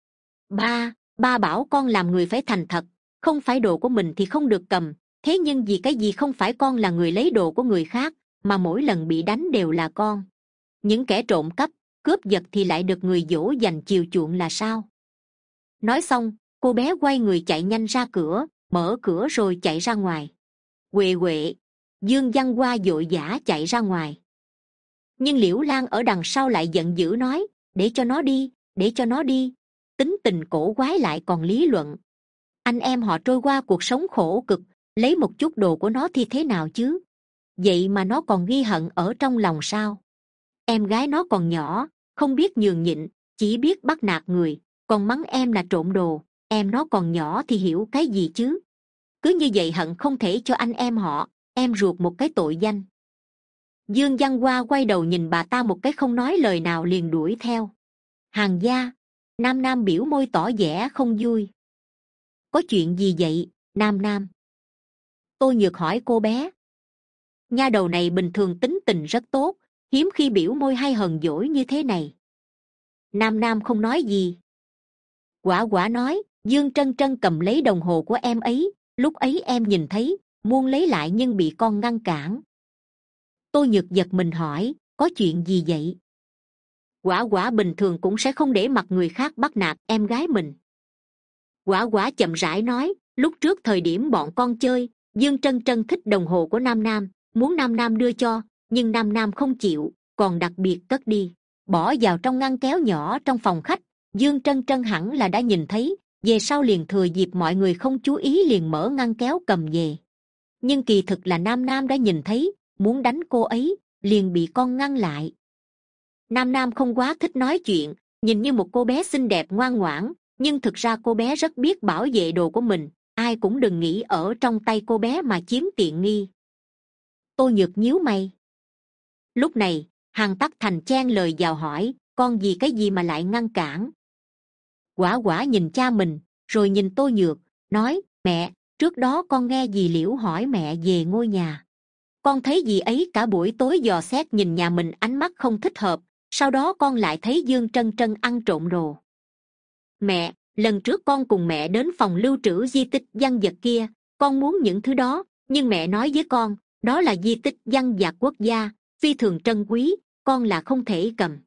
Ba ba bảo con làm người phải thành thật không phải đồ của mình thì không được cầm thế nhưng vì cái gì không phải con là người lấy đồ của người khác mà mỗi lần bị đánh đều là con. Những kẻ trộm cắp cướp giật thì lại được người dỗ dành chiều chuộng là sao? Nói xong, cô bé quay người chạy nhanh ra cửa, mở cửa rồi chạy ra ngoài. Huệ huệ dương văn hoa d ộ i vã chạy ra ngoài. Nhưng liễu lan ở đằng sau lại giận dữ nói, để cho nó đi, để cho nó đi. Tính tình cổ quái lại còn lý luận. Anh em họ trôi qua cuộc sống khổ cực, lấy một chút đồ của nó thì thế nào chứ? Vậy mà nó còn ghi hận ở trong lòng sao? Em gái nó còn nhỏ, không biết nhường nhịn, chỉ biết bắt nạt người. Còn mắng em là trộm đồ, em nó còn nhỏ thì hiểu cái gì chứ? Cứ như vậy hận không thể cho anh em họ, em ruột một cái tội danh. Dương văn hoa quay đầu nhìn bà ta một cái không nói lời nào liền đuổi theo. Hàng gia, nam nam biểu môi tỏ vẻ không vui. Có chuyện gì vậy, nam nam? Tôi nhược hỏi cô bé. Nha đầu này bình thường tính tình rất tốt hiếm khi biểu môi hay hờn dỗi như thế này. Nam nam không nói gì. Quả quả nói, dương trân trân cầm lấy đồng hồ của em ấy. Lúc ấy em nhìn thấy, muốn lấy lại nhưng bị con ngăn cản. Tôi nhược giật mình hỏi, có chuyện gì vậy? Quả quả bình thường cũng sẽ không để mặc người khác bắt nạt em gái mình. Quả quả chậm rãi nói, lúc trước thời điểm bọn con chơi, dương trân trân thích đồng hồ của nam nam, muốn nam nam đưa cho nhưng nam nam không chịu, còn đặc biệt cất đi. Bỏ vào trong ngăn kéo nhỏ trong phòng khách, dương trân trân hẳn là đã nhìn thấy, về sau liền thừa dịp mọi người không chú ý liền mở ngăn kéo cầm về. Nhưng kỳ thực là nam nam đã nhìn thấy, muốn đánh cô ấy, liền bị con ngăn lại. Nam nam không quá thích nói chuyện, nhìn như một cô bé xinh đẹp ngoan ngoãn, nhưng thực ra cô bé rất biết bảo vệ đồ của mình, ai cũng đừng nghĩ ở trong tay cô bé mà chiếm tiện nghi. Tôi nhược nhíu mày lúc này, hằng tắc thành chen lời vào hỏi, con gì cái gì mà lại ngăn cản? Quả quả nhìn cha mình, rồi nhìn tôi nhược, nói, mẹ, trước đó con nghe dì liễu hỏi mẹ về ngôi nhà. Con thấy dì ấy cả buổi tối dò xét nhìn nhà mình ánh mắt không thích hợp, sau đó con lại thấy dương trân trân ăn trộm đồ. Mẹ, lần trước con cùng mẹ đến phòng lưu trữ di tích văn vật kia, con muốn những thứ đó, nhưng mẹ nói với con, đó là di tích văn vật quốc gia phi thường trân quý, con là không thể cầm.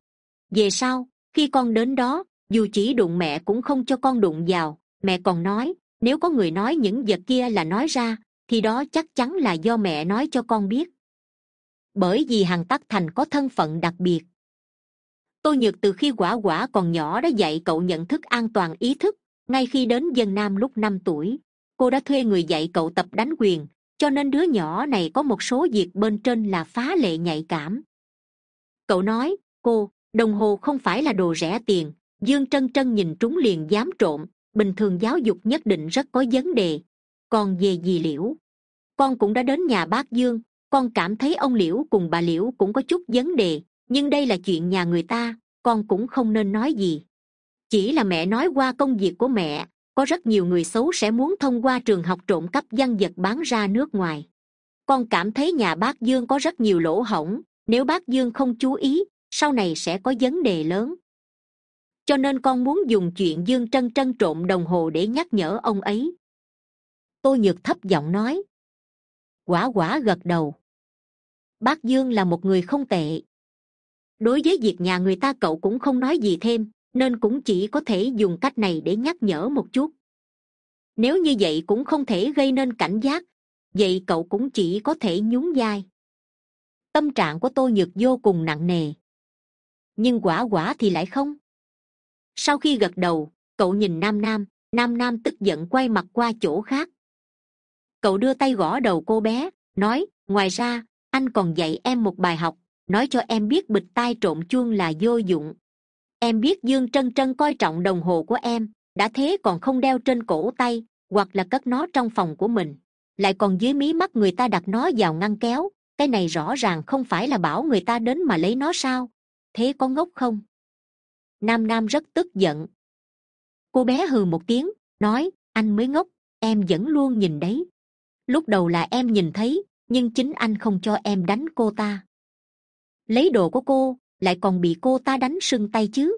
Về sau, khi con đến đó, dù chỉ đụng mẹ cũng không cho con đụng vào. Mẹ còn nói, nếu có người nói những vật kia là nói ra, thì đó chắc chắn là do mẹ nói cho con biết. Bởi vì hằng tắc thành có thân phận đặc biệt. Tôi nhược từ khi quả quả còn nhỏ đã dạy cậu nhận thức an toàn ý thức, ngay khi đến dân nam lúc năm tuổi. Cô đã thuê người dạy cậu tập đánh quyền cho nên đứa nhỏ này có một số việc bên trên là phá lệ nhạy cảm. Cậu nói, cô, đồng hồ không phải là đồ rẻ tiền. Dương trân trân nhìn trúng liền dám trộm. Bình thường giáo dục nhất định rất có vấn đề. Còn về dì liễu, con cũng đã đến nhà bác dương. Con cảm thấy ông liễu cùng bà liễu cũng có chút vấn đề. Nhưng đây là chuyện nhà người ta, con cũng không nên nói gì. Chỉ là mẹ nói qua công việc của mẹ có rất nhiều người xấu sẽ muốn thông qua trường học trộm cắp văn vật bán ra nước ngoài. Con cảm thấy nhà bác dương có rất nhiều lỗ hổng, nếu bác dương không chú ý, sau này sẽ có vấn đề lớn. Cho nên con muốn dùng chuyện dương trân trân trộm đồng hồ để nhắc nhở ông ấy. Tôi nhược thấp giọng nói. Quả quả gật đầu. Bác dương là một người không tệ. Đối với việc nhà người ta cậu cũng không nói gì thêm nên cũng chỉ có thể dùng cách này để nhắc nhở một chút. Nếu như vậy cũng không thể gây nên cảnh giác, vậy cậu cũng chỉ có thể nhún vai. Tâm trạng của tôi nhược vô cùng nặng nề. Nhưng quả quả thì lại không. Sau khi gật đầu, cậu nhìn nam nam nam nam tức giận quay mặt qua chỗ khác. Cậu đưa tay gõ đầu cô bé, nói, ngoài ra, anh còn dạy em một bài học, nói cho em biết bịch tai trộn chuông là vô dụng em biết dương trân trân coi trọng đồng hồ của em, đã thế còn không đeo trên cổ tay, hoặc là cất nó trong phòng của mình. Lại còn dưới mí mắt người ta đặt nó vào ngăn kéo, cái này rõ ràng không phải là bảo người ta đến mà lấy nó sao? Thế có ngốc không? Nam nam rất tức giận. Cô bé hừ một tiếng, nói, anh mới ngốc, em vẫn luôn nhìn đấy. Lúc đầu là em nhìn thấy, nhưng chính anh không cho em đánh cô ta. Lấy đồ của cô lại còn bị cô ta đánh sưng tay chứ?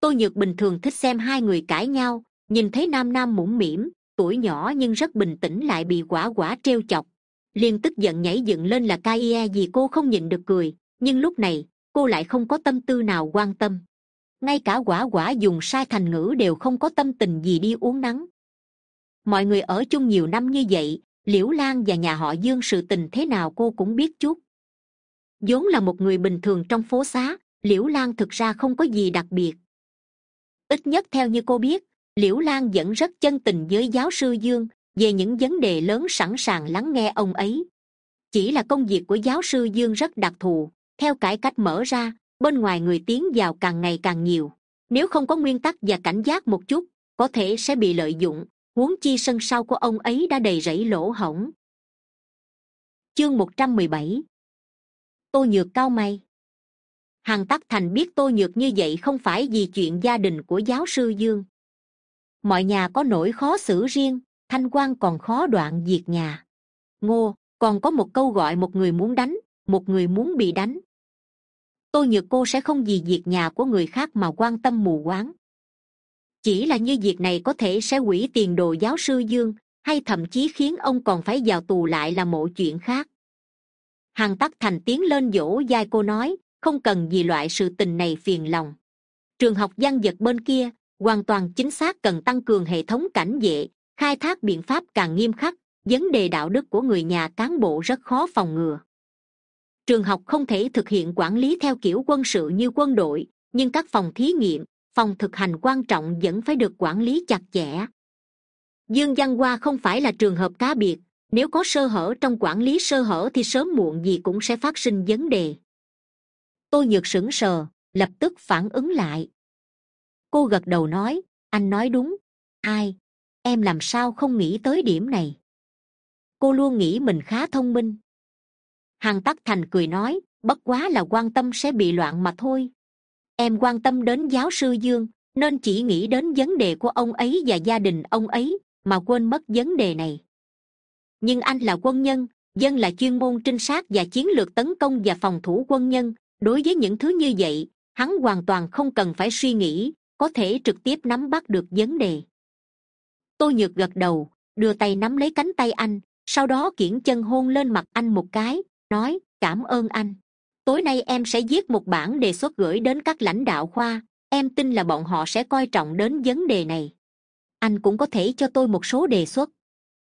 Tôi nhược bình thường thích xem hai người cãi nhau, nhìn thấy nam nam mũm mỉm tuổi nhỏ nhưng rất bình tĩnh lại bị quả quả trêu chọc. Liền tức giận nhảy dựng lên là ca ie vì cô không nhịn được cười, nhưng lúc này, cô lại không có tâm tư nào quan tâm. Ngay cả quả quả dùng sai thành ngữ đều không có tâm tình gì đi uống nắng. Mọi người ở chung nhiều năm như vậy, liễu lan và nhà họ dương sự tình thế nào cô cũng biết chút vốn là một người bình thường trong phố xá, liễu lan thực ra không có gì đặc biệt. Ít nhất theo như cô biết, liễu lan vẫn rất chân tình với giáo sư dương về những vấn đề lớn sẵn sàng lắng nghe ông ấy. Chỉ là công việc của giáo sư dương rất đặc thù, theo cải cách mở ra, bên ngoài người tiến vào càng ngày càng nhiều. Nếu không có nguyên tắc và cảnh giác một chút, có thể sẽ bị lợi dụng, huống chi sân sau của ông ấy đã đầy rẫy lỗ hổng. Chương một trăm mười bảy tô nhược cao mày. Hằng tắc thành biết tô nhược như vậy không phải vì chuyện gia đình của giáo sư dương. Mọi nhà có nỗi khó xử riêng, thanh quan còn khó đoạn diệt nhà. Ngô, còn có một câu gọi một người muốn đánh, một người muốn bị đánh. Tôi nhược cô sẽ không vì việc nhà của người khác mà quan tâm mù quáng. Chỉ là như việc này có thể sẽ hủy tiền đồ giáo sư dương, hay thậm chí khiến ông còn phải vào tù lại là một chuyện khác hằng tắc thành tiến lên dỗ dai cô nói, không cần vì loại sự tình này phiền lòng. Trường học gian vật bên kia, hoàn toàn chính xác cần tăng cường hệ thống cảnh vệ, khai thác biện pháp càng nghiêm khắc, vấn đề đạo đức của người nhà cán bộ rất khó phòng ngừa. Trường học không thể thực hiện quản lý theo kiểu quân sự như quân đội, nhưng các phòng thí nghiệm, phòng thực hành quan trọng vẫn phải được quản lý chặt chẽ. Dương văn hoa không phải là trường hợp cá biệt nếu có sơ hở trong quản lý sơ hở thì sớm muộn gì cũng sẽ phát sinh vấn đề. Tôi nhược sững sờ, lập tức phản ứng lại. Cô gật đầu nói, anh nói đúng. Ai? Em làm sao không nghĩ tới điểm này? Cô luôn nghĩ mình khá thông minh. Hằng tắc thành cười nói, bất quá là quan tâm sẽ bị loạn mà thôi. Em quan tâm đến giáo sư dương, nên chỉ nghĩ đến vấn đề của ông ấy và gia đình ông ấy, mà quên mất vấn đề này nhưng anh là quân nhân, dân là chuyên môn trinh sát và chiến lược tấn công và phòng thủ quân nhân. Đối với những thứ như vậy, hắn hoàn toàn không cần phải suy nghĩ, có thể trực tiếp nắm bắt được vấn đề. Tôi nhược gật đầu, đưa tay nắm lấy cánh tay anh, sau đó kiển chân hôn lên mặt anh một cái, nói, cảm ơn anh. Tối nay em sẽ viết một bản đề xuất gửi đến các lãnh đạo khoa, em tin là bọn họ sẽ coi trọng đến vấn đề này. Anh cũng có thể cho tôi một số đề xuất.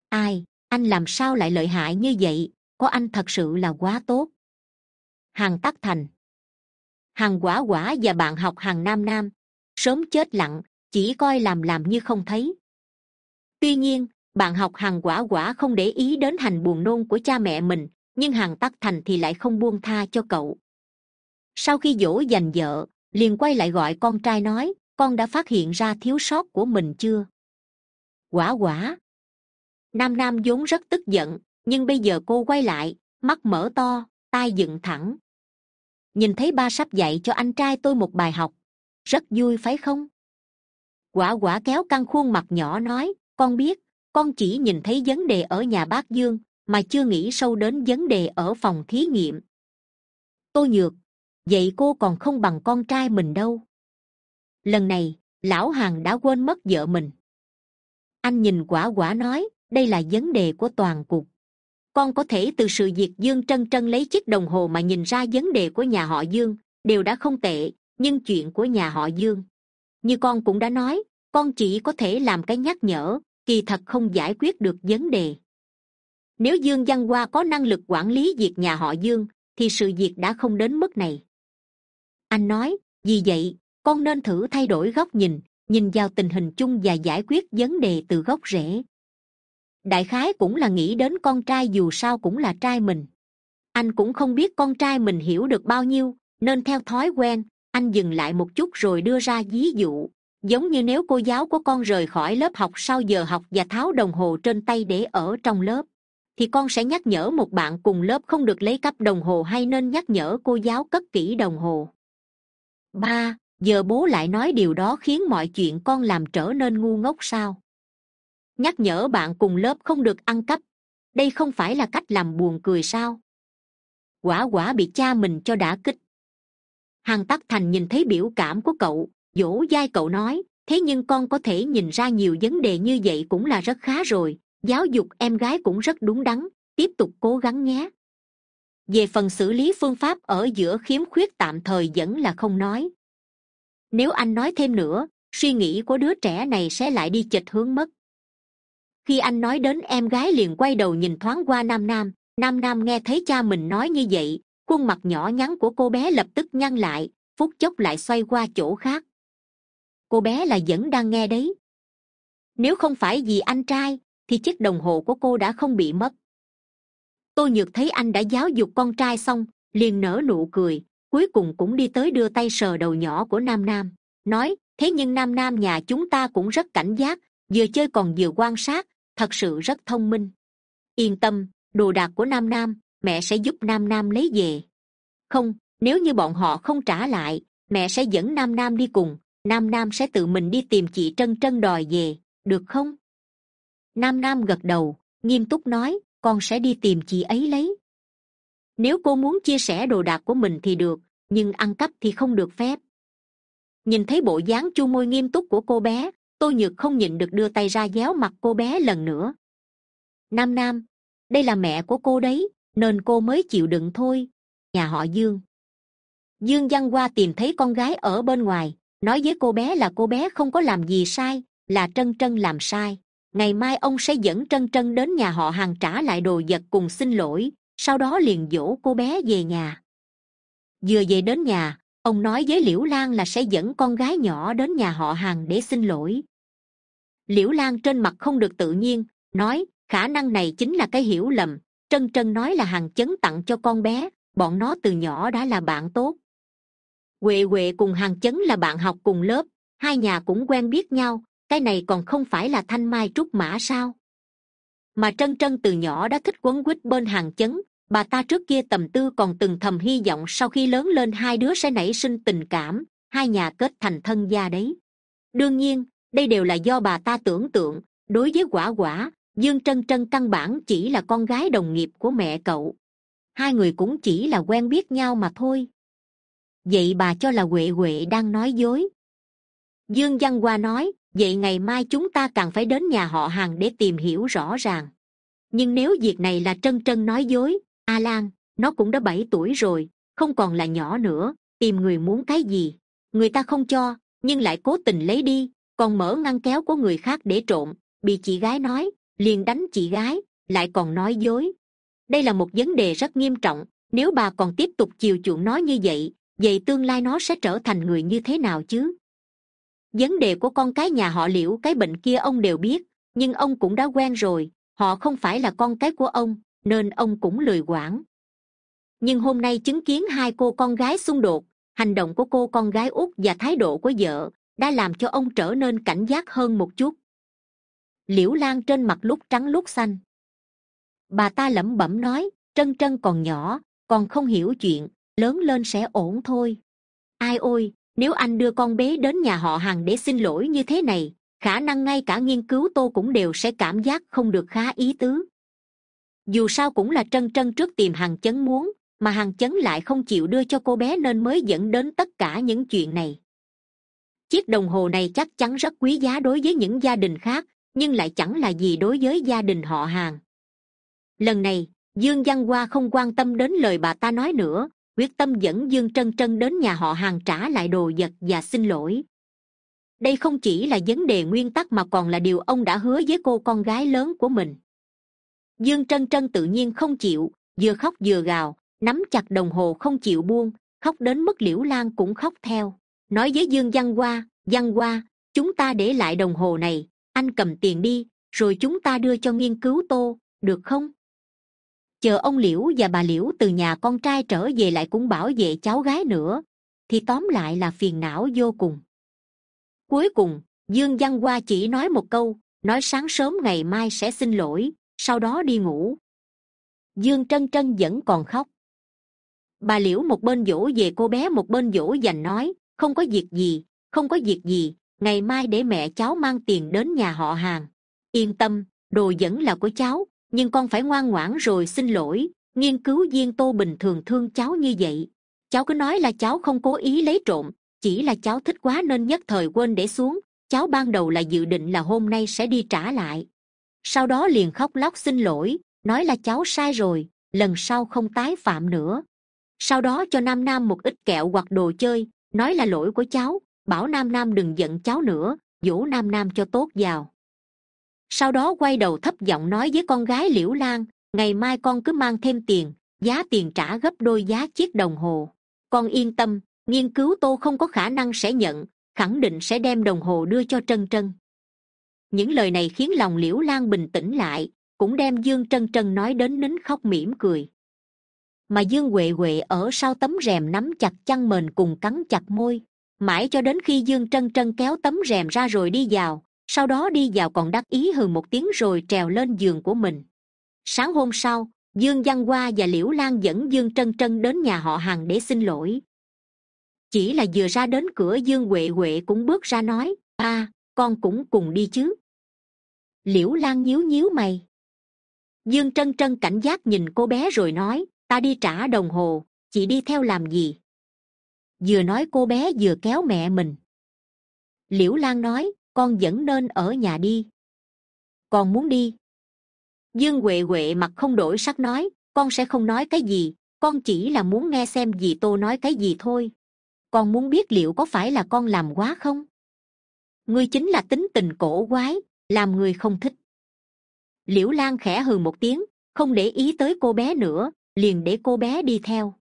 Ai? Anh làm sao lại lợi hại như vậy? Có anh thật sự là quá tốt. Hằng tắc thành. Hằng quả quả và bạn học Hằng nam nam. Sớm chết lặng, chỉ coi làm làm như không thấy. Tuy nhiên, bạn học hằng quả quả không để ý đến hành buồn nôn của cha mẹ mình, nhưng hằng tắc thành thì lại không buông tha cho cậu. Sau khi dỗ dành vợ, liền quay lại gọi con trai nói, con đã phát hiện ra thiếu sót của mình chưa? Quả quả nam nam vốn rất tức giận, nhưng bây giờ cô quay lại, mắt mở to, tai dựng thẳng. Nhìn thấy ba sắp dạy cho anh trai tôi một bài học, rất vui phải không? Quả quả kéo căng khuôn mặt nhỏ nói, con biết, con chỉ nhìn thấy vấn đề ở nhà bác dương, mà chưa nghĩ sâu đến vấn đề ở phòng thí nghiệm. Tôi nhược, vậy cô còn không bằng con trai mình đâu. Lần này, lão Hằng đã quên mất vợ mình. Anh nhìn quả quả nói đây là vấn đề của toàn cục con có thể từ sự việc dương trân trân lấy chiếc đồng hồ mà nhìn ra vấn đề của nhà họ dương, đều đã không tệ, nhưng chuyện của nhà họ dương. Như con cũng đã nói, con chỉ có thể làm cái nhắc nhở, kỳ thật không giải quyết được vấn đề. Nếu dương văn hoa có năng lực quản lý việc nhà họ dương, thì sự việc đã không đến mức này. Anh nói, vì vậy, con nên thử thay đổi góc nhìn nhìn vào tình hình chung và giải quyết vấn đề từ gốc rễ đại khái cũng là nghĩ đến con trai dù sao cũng là trai mình. Anh cũng không biết con trai mình hiểu được bao nhiêu, nên theo thói quen, anh dừng lại một chút rồi đưa ra ví dụ. Giống như nếu cô giáo của con rời khỏi lớp học sau giờ học và tháo đồng hồ trên tay để ở trong lớp, thì con sẽ nhắc nhở một bạn cùng lớp không được lấy cắp đồng hồ hay nên nhắc nhở cô giáo cất kỹ đồng hồ. Ba, giờ bố lại nói điều đó khiến mọi chuyện con làm trở nên ngu ngốc sao? Nhắc nhở bạn cùng lớp không được ăn cắp. Đây không phải là cách làm buồn cười sao? Quả quả bị cha mình cho đã kích. Hằng tắc thành nhìn thấy biểu cảm của cậu dỗ dai cậu nói, thế nhưng con có thể nhìn ra nhiều vấn đề như vậy cũng là rất khá rồi, giáo dục em gái cũng rất đúng đắn, tiếp tục cố gắng nhé. Về phần xử lý phương pháp ở giữa khiếm khuyết tạm thời vẫn là không nói. Nếu anh nói thêm nữa, suy nghĩ của đứa trẻ này sẽ lại đi chệch hướng mất khi anh nói đến em gái liền quay đầu nhìn thoáng qua nam nam nam nam nghe thấy cha mình nói như vậy, khuôn mặt nhỏ nhắn của cô bé lập tức nhăn lại, phút chốc lại xoay qua chỗ khác. Cô bé là vẫn đang nghe đấy. Nếu không phải vì anh trai, thì chiếc đồng hồ của cô đã không bị mất. Tôi nhược thấy anh đã giáo dục con trai xong, liền nở nụ cười, cuối cùng cũng đi tới đưa tay sờ đầu nhỏ của nam nam, nói, thế nhưng nam nam, nhà chúng ta cũng rất cảnh giác vừa chơi còn vừa quan sát, thật sự rất thông minh. Yên tâm, đồ đạc của nam nam, mẹ sẽ giúp nam nam lấy về. Không, nếu như bọn họ không trả lại, mẹ sẽ dẫn nam nam đi cùng, nam nam sẽ tự mình đi tìm chị trân trân đòi về, được không? Nam nam gật đầu, nghiêm túc nói, con sẽ đi tìm chị ấy lấy. Nếu cô muốn chia sẻ đồ đạc của mình thì được, nhưng ăn cắp thì không được phép. Nhìn thấy bộ dáng chu môi nghiêm túc của cô bé tô nhược không nhịn được đưa tay ra déo mặt cô bé lần nữa. Nam nam, đây là mẹ của cô đấy, nên cô mới chịu đựng thôi. Nhà họ dương. Dương văn hoa tìm thấy con gái ở bên ngoài, nói với cô bé là cô bé không có làm gì sai, là trân trân làm sai. Ngày mai ông sẽ dẫn trân trân đến nhà họ hàng trả lại đồ vật cùng xin lỗi, sau đó liền dỗ cô bé về nhà. Vừa về đến nhà, ông nói với liễu lan là sẽ dẫn con gái nhỏ đến nhà họ hàng để xin lỗi liễu lan trên mặt không được tự nhiên, nói, khả năng này chính là cái hiểu lầm. Trân trân nói là hàng chấn tặng cho con bé, bọn nó từ nhỏ đã là bạn tốt. Huệ huệ cùng hàng chấn là bạn học cùng lớp, hai nhà cũng quen biết nhau, cái này còn không phải là thanh mai trúc mã sao? Mà trân trân từ nhỏ đã thích quấn quýt bên hàng chấn, bà ta trước kia tầm tư còn từng thầm hy vọng sau khi lớn lên hai đứa sẽ nảy sinh tình cảm, hai nhà kết thành thân gia đấy. Đương nhiên đây đều là do bà ta tưởng tượng. Đối với quả quả, dương trân trân căn bản chỉ là con gái đồng nghiệp của mẹ cậu. Hai người cũng chỉ là quen biết nhau mà thôi. Vậy bà cho là huệ huệ đang nói dối. Dương văn hoa nói, vậy ngày mai chúng ta càng phải đến nhà họ hàng để tìm hiểu rõ ràng. Nhưng nếu việc này là trân trân nói dối, a lan, nó cũng đã bảy tuổi rồi, không còn là nhỏ nữa, tìm người muốn cái gì? Người ta không cho, nhưng lại cố tình lấy đi còn mở ngăn kéo của người khác để trộm. Bị chị gái nói, liền đánh chị gái, lại còn nói dối. Đây là một vấn đề rất nghiêm trọng. Nếu bà còn tiếp tục chiều chuộng nó như vậy vậy tương lai nó sẽ trở thành người như thế nào chứ? Vấn đề của con cái nhà họ liễu, cái bệnh kia ông đều biết, nhưng ông cũng đã quen rồi. Họ không phải là con cái của ông, nên ông cũng lười quản. Nhưng hôm nay chứng kiến hai cô con gái xung đột, hành động của cô con gái út và thái độ của vợ đã làm cho ông trở nên cảnh giác hơn một chút. Liễu lan trên mặt lúc trắng lúc xanh. Bà ta lẩm bẩm nói, trân trân còn nhỏ, còn không hiểu chuyện, lớn lên sẽ ổn thôi. Ai ôi, nếu anh đưa con bé đến nhà họ hàng để xin lỗi như thế này, khả năng ngay cả nghiên cứu tô cũng đều sẽ cảm giác không được khá ý tứ. Dù sao cũng là trân trân trước tìm hàng chấn muốn, mà hàng chấn lại không chịu đưa cho cô bé nên mới dẫn đến tất cả những chuyện này chiếc đồng hồ này chắc chắn rất quý giá đối với những gia đình khác, nhưng lại chẳng là gì đối với gia đình họ hàng. Lần này, dương văn hoa không quan tâm đến lời bà ta nói nữa, quyết tâm dẫn dương trân trân đến nhà họ hàng trả lại đồ vật và xin lỗi. Đây không chỉ là vấn đề nguyên tắc mà còn là điều ông đã hứa với cô con gái lớn của mình. Dương trân trân tự nhiên không chịu, vừa khóc vừa gào, nắm chặt đồng hồ không chịu buông, khóc đến mức liễu lan cũng khóc theo nói với dương văn hoa văn hoa, chúng ta để lại đồng hồ này, anh cầm tiền đi, rồi chúng ta đưa cho nghiên cứu tô, được không? Chờ ông liễu và bà liễu từ nhà con trai trở về lại cũng bảo vệ cháu gái nữa, thì tóm lại là phiền não vô cùng. Cuối cùng, dương văn hoa chỉ nói một câu, nói sáng sớm ngày mai sẽ xin lỗi, sau đó đi ngủ. Dương trân trân vẫn còn khóc. Bà liễu một bên dỗ về cô bé một bên dỗ dành nói không có việc gì, không có việc gì, ngày mai để mẹ cháu mang tiền đến nhà họ hàng. Yên tâm, đồ vẫn là của cháu, nhưng con phải ngoan ngoãn rồi xin lỗi. Nghiên cứu viên tô bình thường thương cháu như vậy. Cháu cứ nói là cháu không cố ý lấy trộm, chỉ là cháu thích quá nên nhất thời quên để xuống. Cháu ban đầu là dự định là hôm nay sẽ đi trả lại. Sau đó liền khóc lóc xin lỗi, nói là cháu sai rồi, lần sau không tái phạm nữa. Sau đó cho nam nam một ít kẹo hoặc đồ chơi nói là lỗi của cháu, bảo nam nam đừng giận cháu nữa, dỗ nam nam cho tốt vào. Sau đó quay đầu thấp giọng nói với con gái liễu lan, ngày mai con cứ mang thêm tiền, giá tiền trả gấp đôi giá chiếc đồng hồ. Con yên tâm, nghiên cứu tô không có khả năng sẽ nhận, khẳng định sẽ đem đồng hồ đưa cho trân trân. Những lời này khiến lòng liễu lan bình tĩnh lại, cũng đem dương trân trân nói đến nín khóc mỉm cười mà dương huệ huệ ở sau tấm rèm nắm chặt chăn mền cùng cắn chặt môi. Mãi cho đến khi dương trân trân kéo tấm rèm ra rồi đi vào, sau đó đi vào còn đắc ý hừ một tiếng rồi trèo lên giường của mình. Sáng hôm sau, dương văn hoa và liễu lan dẫn dương trân trân đến nhà họ hàng để xin lỗi. Chỉ là vừa ra đến cửa dương huệ huệ cũng bước ra nói, a, con cũng cùng đi chứ. Liễu lan nhíu nhíu mày. Dương trân trân cảnh giác nhìn cô bé rồi nói ta đi trả đồng hồ, chị đi theo làm gì? Vừa nói cô bé vừa kéo mẹ mình. Liễu lan nói, con vẫn nên ở nhà đi. Con muốn đi. Dương huệ huệ mặt không đổi sắc nói, con sẽ không nói cái gì, con chỉ là muốn nghe xem dì tô nói cái gì thôi. Con muốn biết liệu có phải là con làm quá không? Ngươi chính là tính tình cổ quái, làm người không thích. Liễu lan khẽ hừ một tiếng, không để ý tới cô bé nữa liền để cô bé đi theo.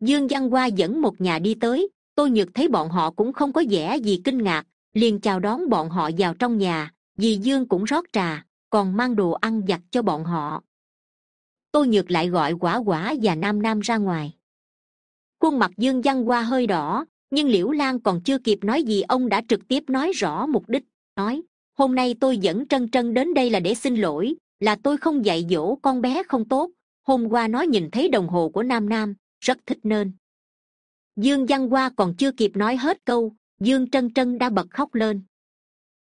Dương văn hoa dẫn một nhà đi tới tôi nhược thấy bọn họ cũng không có vẻ gì kinh ngạc, liền chào đón bọn họ vào trong nhà dì dương cũng rót trà, còn mang đồ ăn giặt cho bọn họ. Tôi nhược lại gọi quả quả và nam nam ra ngoài. Khuôn mặt dương văn hoa hơi đỏ, nhưng liễu lan còn chưa kịp nói gì, ông đã trực tiếp nói rõ mục đích, nói, hôm nay tôi dẫn trân trân đến đây là để xin lỗi, là tôi không dạy dỗ con bé không tốt hôm qua nó nhìn thấy đồng hồ của nam nam, rất thích nên. Dương văn hoa còn chưa kịp nói hết câu, dương trân trân đã bật khóc lên.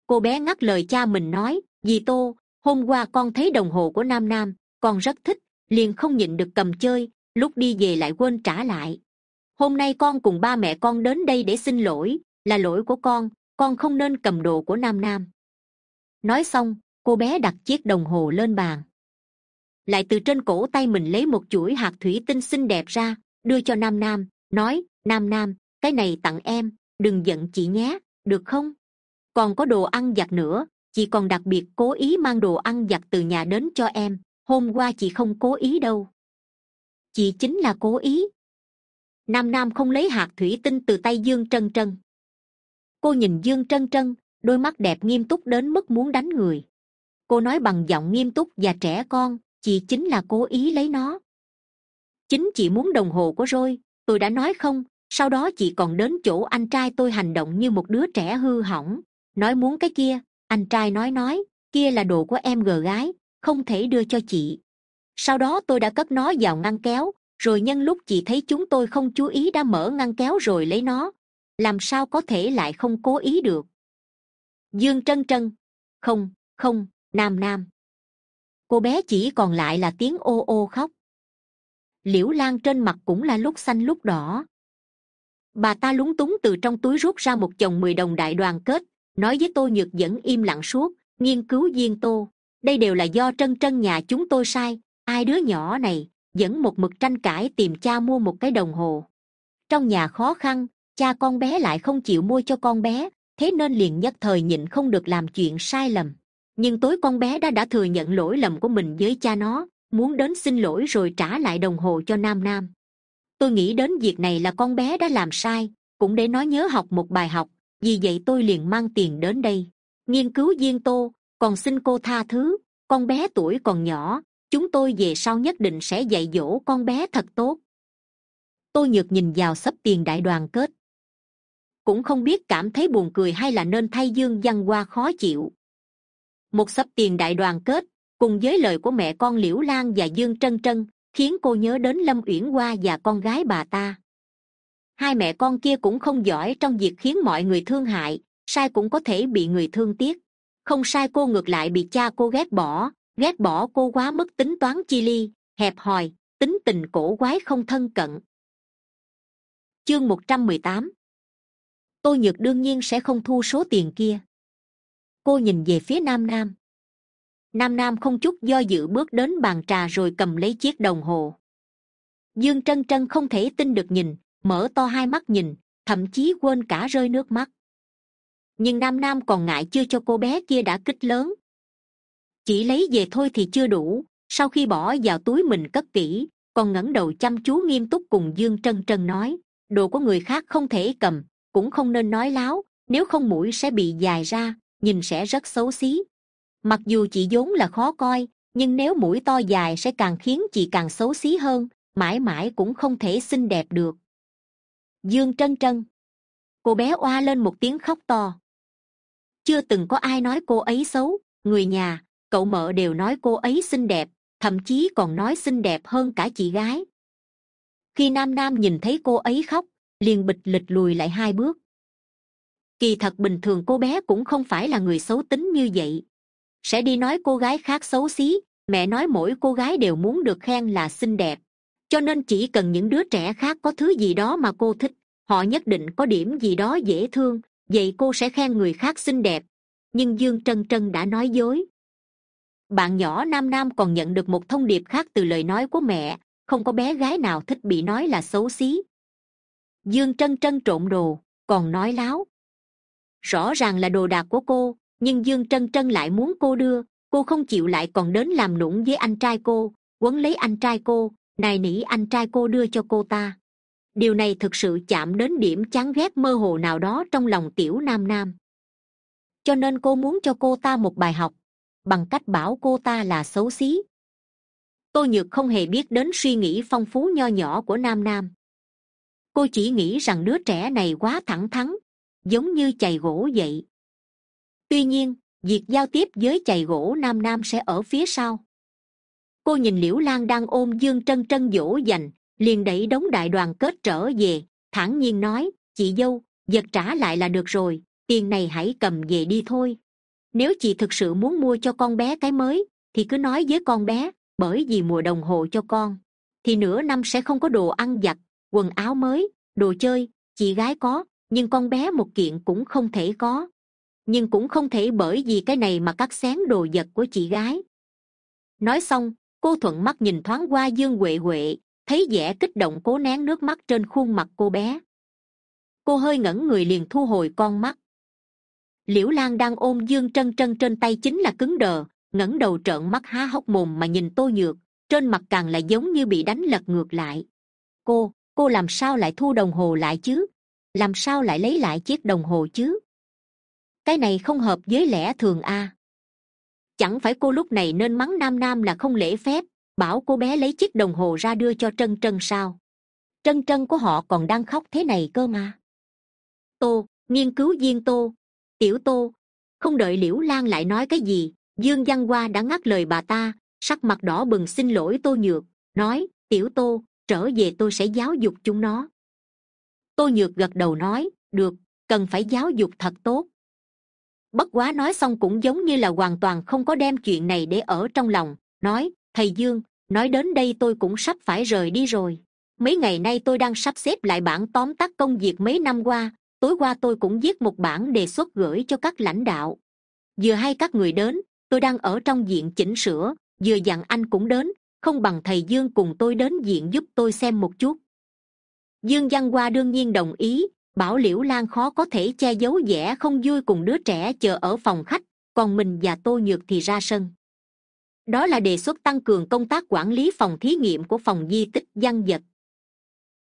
Cô bé ngắt lời cha mình nói, dì tô, hôm qua con thấy đồng hồ của nam nam, con rất thích, liền không nhịn được cầm chơi, lúc đi về lại quên trả lại. Hôm nay con cùng ba mẹ con đến đây để xin lỗi, là lỗi của con con không nên cầm đồ của nam nam. Nói xong, cô bé đặt chiếc đồng hồ lên bàn lại từ trên cổ tay mình lấy một chuỗi hạt thủy tinh xinh đẹp ra, đưa cho nam nam, nói, nam nam, cái này tặng em, đừng giận chị nhé, được không? Còn có đồ ăn giặt nữa, chị còn đặc biệt cố ý mang đồ ăn giặt từ nhà đến cho em, hôm qua chị không cố ý đâu. Chị chính là cố ý. Nam nam không lấy hạt thủy tinh từ tay dương trân trân. Cô nhìn dương trân trân, đôi mắt đẹp nghiêm túc đến mức muốn đánh người. Cô nói bằng giọng nghiêm túc và trẻ con chị chính là cố ý lấy nó. Chính chị muốn đồng hồ của rôi tôi đã nói không, sau đó chị còn đến chỗ anh trai tôi hành động như một đứa trẻ hư hỏng. Nói muốn cái kia, anh trai nói nói, kia là đồ của em gờ gái, không thể đưa cho chị. Sau đó tôi đã cất nó vào ngăn kéo, rồi nhân lúc chị thấy chúng tôi không chú ý đã mở ngăn kéo rồi lấy nó. Làm sao có thể lại không cố ý được? Dương trân trân. Không không, nam nam cô bé chỉ còn lại là tiếng ô ô khóc. Liễu lan trên mặt cũng là lúc xanh lúc đỏ. Bà ta lúng túng từ trong túi rút ra một chồng mười đồng đại đoàn kết, nói với tô nhược dẫn im lặng suốt, nghiên cứu viên tô, đây đều là do trân trân nhà chúng tôi sai, ai đứa nhỏ này dẫn một mực tranh cãi tìm cha mua một cái đồng hồ. Trong nhà khó khăn, cha con bé lại không chịu mua cho con bé, thế nên liền nhất thời nhịn không được làm chuyện sai lầm nhưng tối con bé đã đã thừa nhận lỗi lầm của mình với cha nó, muốn đến xin lỗi rồi trả lại đồng hồ cho nam nam. Tôi nghĩ đến việc này là con bé đã làm sai, cũng để nó nhớ học một bài học, vì vậy tôi liền mang tiền đến đây. Nghiên cứu viên tô, còn xin cô tha thứ, con bé tuổi còn nhỏ, chúng tôi về sau nhất định sẽ dạy dỗ con bé thật tốt. Tôi nhược nhìn vào sấp tiền đại đoàn kết. Cũng không biết cảm thấy buồn cười hay là nên thay dương văn hoa khó chịu một sấp tiền đại đoàn kết, cùng với lời của mẹ con liễu lan và dương trân trân, khiến cô nhớ đến lâm uyển hoa và con gái bà ta. Hai mẹ con kia cũng không giỏi trong việc khiến mọi người thương hại, sai cũng có thể bị người thương tiếc. Không sai cô ngược lại bị cha cô ghét bỏ ghét bỏ cô quá mức tính toán chi ly, hẹp hòi, tính tình cổ quái không thân cận. Chương một trăm mười tám. Tôi nhược đương nhiên sẽ không thu số tiền kia cô nhìn về phía nam nam. Nam nam không chút do dự bước đến bàn trà rồi cầm lấy chiếc đồng hồ. Dương trân trân không thể tin được nhìn, mở to hai mắt nhìn, thậm chí quên cả rơi nước mắt. Nhưng nam nam còn ngại chưa cho cô bé kia đã kích lớn. Chỉ lấy về thôi thì chưa đủ, sau khi bỏ vào túi mình cất kỹ, còn ngẩng đầu chăm chú nghiêm túc cùng dương trân trân nói, đồ của người khác không thể cầm, cũng không nên nói láo, nếu không mũi sẽ bị dài ra nhìn sẽ rất xấu xí. Mặc dù chị vốn là khó coi, nhưng nếu mũi to dài sẽ càng khiến chị càng xấu xí hơn, mãi mãi cũng không thể xinh đẹp được. Dương trân trân. Cô bé oa lên một tiếng khóc to. Chưa từng có ai nói cô ấy xấu, người nhà, cậu mợ đều nói cô ấy xinh đẹp, thậm chí còn nói xinh đẹp hơn cả chị gái. Khi nam nam nhìn thấy cô ấy khóc, liền bịch lịch lùi lại hai bước kỳ thật bình thường cô bé cũng không phải là người xấu tính như vậy. Sẽ đi nói cô gái khác xấu xí, mẹ nói mỗi cô gái đều muốn được khen là xinh đẹp. Cho nên chỉ cần những đứa trẻ khác có thứ gì đó mà cô thích, họ nhất định có điểm gì đó dễ thương, vậy cô sẽ khen người khác xinh đẹp. Nhưng dương trân trân đã nói dối. Bạn nhỏ nam nam còn nhận được một thông điệp khác từ lời nói của mẹ, không có bé gái nào thích bị nói là xấu xí. Dương trân trân trộn đồ, còn nói láo rõ ràng là đồ đạc của cô, nhưng dương trân trân lại muốn cô đưa. Cô không chịu lại còn đến làm nũng với anh trai cô, quấn lấy anh trai cô, nài nỉ anh trai cô đưa cho cô ta. Điều này thực sự chạm đến điểm chán ghét mơ hồ nào đó trong lòng tiểu nam nam. Cho nên cô muốn cho cô ta một bài học. Bằng cách bảo cô ta là xấu xí. Tôi nhược không hề biết đến suy nghĩ phong phú nho nhỏ của nam nam. Cô chỉ nghĩ rằng đứa trẻ này quá thẳng thắn giống như chày gỗ vậy. Tuy nhiên, việc giao tiếp với chày gỗ nam nam sẽ ở phía sau. Cô nhìn liễu lan đang ôm dương trân trân dỗ dành, liền đẩy đống đại đoàn kết trở về, thản nhiên nói, chị dâu, vật trả lại là được rồi, tiền này hãy cầm về đi thôi. Nếu chị thực sự muốn mua cho con bé cái mới, thì cứ nói với con bé, bởi vì mùa đồng hồ cho con, thì nửa năm sẽ không có đồ ăn giặt quần áo mới, đồ chơi, chị gái có nhưng con bé một kiện cũng không thể có. Nhưng cũng không thể bởi vì cái này mà cắt xén đồ vật của chị gái. Nói xong, cô thuận mắt nhìn thoáng qua dương huệ huệ, thấy vẻ kích động cố nén nước mắt trên khuôn mặt cô bé. Cô hơi ngẩn người liền thu hồi con mắt. Liễu lan đang ôm dương trân trân trên tay chính là cứng đờ, ngẩng đầu trợn mắt há hốc mồm mà nhìn tô nhược, trên mặt càng là giống như bị đánh lật ngược lại. Cô cô làm sao lại thu đồng hồ lại chứ? Làm sao lại lấy lại chiếc đồng hồ chứ? Cái này không hợp với lẽ thường a chẳng phải cô lúc này nên mắng nam nam là không lễ phép, bảo cô bé lấy chiếc đồng hồ ra đưa cho trân trân sao? Trân trân của họ còn đang khóc thế này cơ mà. Tô, nghiên cứu viên tô. Tiểu tô, không đợi liễu lan lại nói cái gì, dương văn hoa đã ngắt lời bà ta, sắc mặt đỏ bừng xin lỗi tô nhược, nói, tiểu tô, trở về tôi sẽ giáo dục chúng nó tô nhược gật đầu nói, được, cần phải giáo dục thật tốt. Bất quá nói xong cũng giống như là hoàn toàn không có đem chuyện này để ở trong lòng, nói, thầy dương, nói đến đây tôi cũng sắp phải rời đi rồi. Mấy ngày nay tôi đang sắp xếp lại bản tóm tắt công việc mấy năm qua, tối qua tôi cũng viết một bản đề xuất gửi cho các lãnh đạo. Vừa hay các người đến, tôi đang ở trong diện chỉnh sửa, vừa dặn anh cũng đến, không bằng thầy dương cùng tôi đến diện giúp tôi xem một chút dương văn hoa đương nhiên đồng ý. Bảo liễu lan khó có thể che giấu vẻ không vui cùng đứa trẻ chờ ở phòng khách, còn mình và tô nhược thì ra sân. Đó là đề xuất tăng cường công tác quản lý phòng thí nghiệm của phòng di tích văn vật.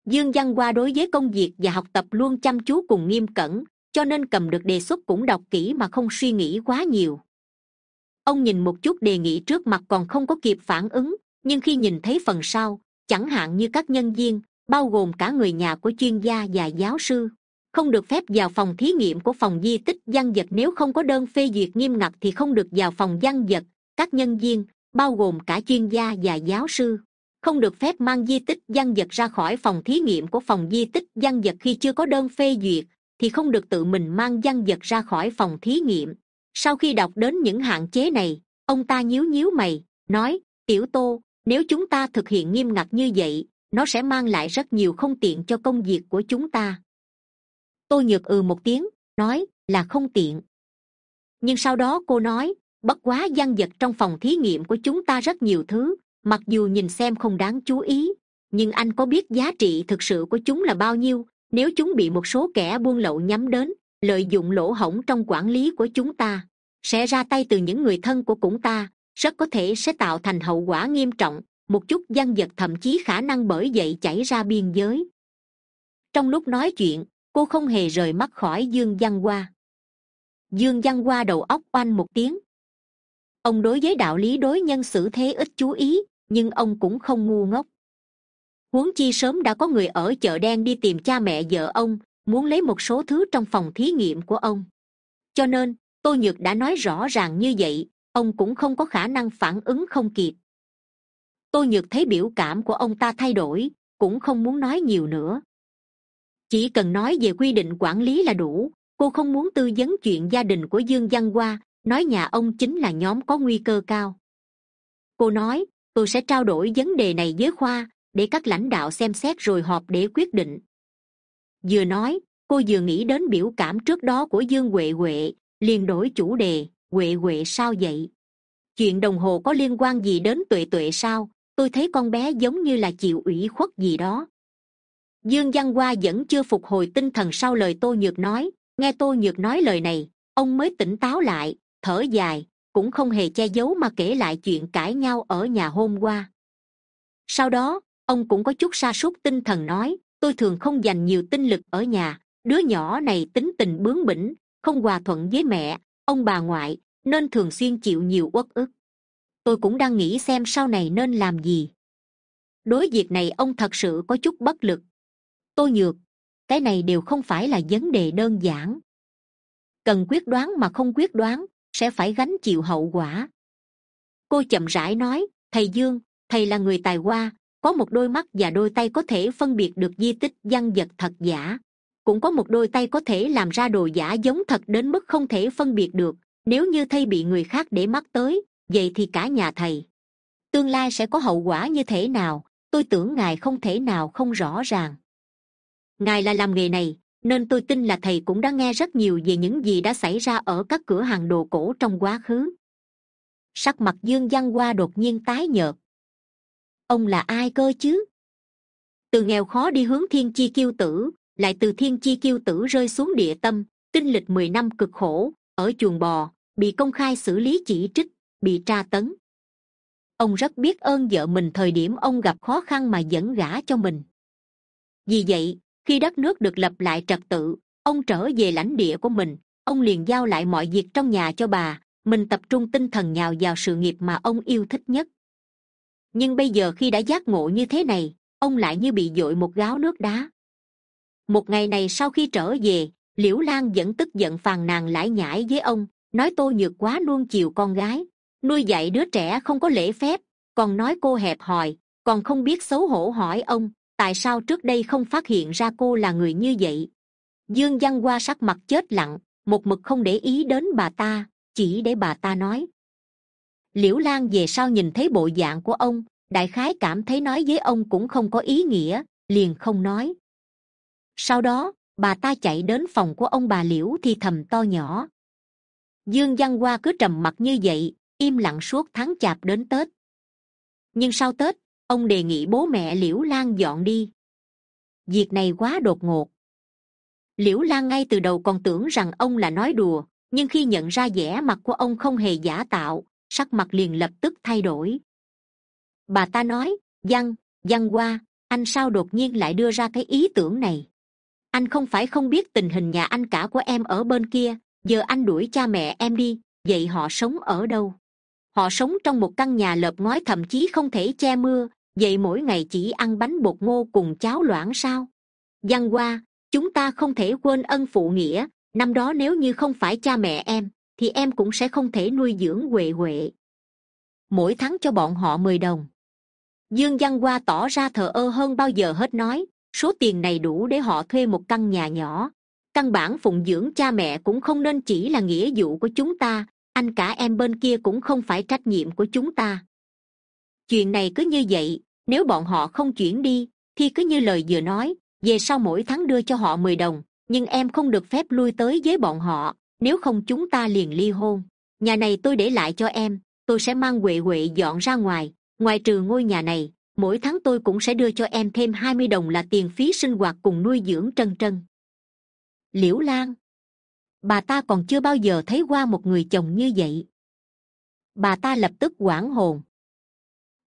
Dương văn hoa đối với công việc và học tập luôn chăm chú cùng nghiêm cẩn, cho nên cầm được đề xuất cũng đọc kỹ mà không suy nghĩ quá nhiều. Ông nhìn một chút đề nghị trước mặt còn không có kịp phản ứng, nhưng khi nhìn thấy phần sau, chẳng hạn như các nhân viên bao gồm cả người nhà của chuyên gia và giáo sư. Không được phép vào phòng thí nghiệm của phòng di tích văn vật nếu không có đơn phê duyệt nghiêm ngặt thì không được vào phòng văn vật các nhân viên, bao gồm cả chuyên gia và giáo sư, không được phép mang di tích văn vật ra khỏi phòng thí nghiệm của phòng di tích văn vật khi chưa có đơn phê duyệt thì không được tự mình mang văn vật ra khỏi phòng thí nghiệm. Sau khi đọc đến những hạn chế này, ông ta nhíu nhíu mày, nói, tiểu tô, nếu chúng ta thực hiện nghiêm ngặt như vậy nó sẽ mang lại rất nhiều không tiện cho công việc của chúng ta. Tôi nhược ừ một tiếng, nói là không tiện. Nhưng sau đó cô nói, bất quá gian vật trong phòng thí nghiệm của chúng ta rất nhiều thứ, mặc dù nhìn xem không đáng chú ý, nhưng anh có biết giá trị thực sự của chúng là bao nhiêu? Nếu chúng bị một số kẻ buôn lậu nhắm đến, lợi dụng lỗ hổng trong quản lý của chúng ta, sẽ ra tay từ những người thân của cũng ta, rất có thể sẽ tạo thành hậu quả nghiêm trọng một chút gian vật thậm chí khả năng bởi vậy chảy ra biên giới. Trong lúc nói chuyện, cô không hề rời mắt khỏi dương văn hoa. Dương văn hoa đầu óc oanh một tiếng. Ông đối với đạo lý đối nhân xử thế ít chú ý, nhưng ông cũng không ngu ngốc. Huống chi sớm đã có người ở chợ đen đi tìm cha mẹ vợ ông, muốn lấy một số thứ trong phòng thí nghiệm của ông. Cho nên, tô nhược đã nói rõ ràng như vậy, ông cũng không có khả năng phản ứng không kịp tô nhược thấy biểu cảm của ông ta thay đổi, cũng không muốn nói nhiều nữa. Chỉ cần nói về quy định quản lý là đủ, cô không muốn tư vấn chuyện gia đình của dương văn hoa, nói nhà ông chính là nhóm có nguy cơ cao. Cô nói, tôi sẽ trao đổi vấn đề này với khoa, để các lãnh đạo xem xét rồi họp để quyết định. Vừa nói, cô vừa nghĩ đến biểu cảm trước đó của dương huệ huệ, liền đổi chủ đề, huệ huệ sao vậy? Chuyện đồng hồ có liên quan gì đến tuệ tuệ sao? Tôi thấy con bé giống như là chịu ủy khuất gì đó. Dương văn hoa vẫn chưa phục hồi tinh thần sau lời tô nhược nói. Nghe tô nhược nói lời này, ông mới tỉnh táo lại, thở dài, cũng không hề che giấu mà kể lại chuyện cãi nhau ở nhà hôm qua. Sau đó, ông cũng có chút sa sút tinh thần nói, tôi thường không dành nhiều tinh lực ở nhà, đứa nhỏ này tính tình bướng bỉnh, không hòa thuận với mẹ, ông bà ngoại, nên thường xuyên chịu nhiều uất ức tôi cũng đang nghĩ xem sau này nên làm gì. Đối việc này ông thật sự có chút bất lực. Tôi nhược, cái này đều không phải là vấn đề đơn giản. Cần quyết đoán mà không quyết đoán, sẽ phải gánh chịu hậu quả. Cô chậm rãi nói, thầy dương, thầy là người tài hoa, có một đôi mắt và đôi tay có thể phân biệt được di tích, văn vật thật giả. Cũng có một đôi tay có thể làm ra đồ giả giống thật đến mức không thể phân biệt được, nếu như thầy bị người khác để mắt tới vậy thì cả nhà thầy, tương lai sẽ có hậu quả như thế nào? Tôi tưởng ngài không thể nào không rõ ràng. Ngài là làm nghề này, nên tôi tin là thầy cũng đã nghe rất nhiều về những gì đã xảy ra ở các cửa hàng đồ cổ trong quá khứ. Sắc mặt dương văn hoa đột nhiên tái nhợt. Ông là ai cơ chứ? Từ nghèo khó đi hướng thiên chi kiêu tử, lại từ thiên chi kiêu tử rơi xuống địa tâm, tinh lịch mười năm cực khổ, ở chuồng bò, bị công khai xử lý chỉ trích bị tra tấn. Ông rất biết ơn vợ mình thời điểm ông gặp khó khăn mà dẫn gả cho mình. Vì vậy, khi đất nước được lập lại trật tự, ông trở về lãnh địa của mình, ông liền giao lại mọi việc trong nhà cho bà, mình tập trung tinh thần nhào vào sự nghiệp mà ông yêu thích nhất. Nhưng bây giờ khi đã giác ngộ như thế này, ông lại như bị dội một gáo nước đá. Một ngày này sau khi trở về, liễu lan vẫn tức giận phàn nàn lải nhải với ông, nói tôi nhược quá nuông chiều con gái nuôi dạy đứa trẻ không có lễ phép, còn nói cô hẹp hòi, còn không biết xấu hổ hỏi ông, tại sao trước đây không phát hiện ra cô là người như vậy? Dương văn qua sắc mặt chết lặng, một mực không để ý đến bà ta, chỉ để bà ta nói. Liễu lan về sau nhìn thấy bộ dạng của ông, đại khái cảm thấy nói với ông cũng không có ý nghĩa, liền không nói. Sau đó, bà ta chạy đến phòng của ông bà liễu thì thầm to nhỏ. Dương văn hoa cứ trầm mặc như vậy im lặng suốt tháng chạp đến tết. Nhưng sau tết, ông đề nghị bố mẹ liễu lan dọn đi. Việc này quá đột ngột. Liễu lan ngay từ đầu còn tưởng rằng ông là nói đùa, nhưng khi nhận ra vẻ mặt của ông không hề giả tạo, sắc mặt liền lập tức thay đổi. Bà ta nói, văn văn qua anh sao đột nhiên lại đưa ra cái ý tưởng này? Anh không phải không biết tình hình nhà anh cả của em ở bên kia, giờ anh đuổi cha mẹ em đi, vậy họ sống ở đâu? Họ sống trong một căn nhà lợp ngói thậm chí không thể che mưa, vậy mỗi ngày chỉ ăn bánh bột ngô cùng cháo loãng sao? Văn qua chúng ta không thể quên ân phụ nghĩa, năm đó nếu như không phải cha mẹ em, thì em cũng sẽ không thể nuôi dưỡng huệ huệ. Mỗi tháng cho bọn họ mười đồng. Dương văn hoa tỏ ra thờ ơ hơn bao giờ hết nói, số tiền này đủ để họ thuê một căn nhà nhỏ. Căn bản phụng dưỡng cha mẹ cũng không nên chỉ là nghĩa vụ của chúng ta anh cả em bên kia cũng không phải trách nhiệm của chúng ta. Chuyện này cứ như vậy, nếu bọn họ không chuyển đi, thì cứ như lời vừa nói, về sau mỗi tháng đưa cho họ mười đồng, nhưng em không được phép lui tới với bọn họ, nếu không chúng ta liền ly hôn. Nhà này tôi để lại cho em, tôi sẽ mang huệ huệ dọn ra ngoài ngoài trừ ngôi nhà này, mỗi tháng tôi cũng sẽ đưa cho em thêm hai mươi đồng là tiền phí sinh hoạt cùng nuôi dưỡng trân trân. Liễu lan bà ta còn chưa bao giờ thấy qua một người chồng như vậy. Bà ta lập tức quảng hồn.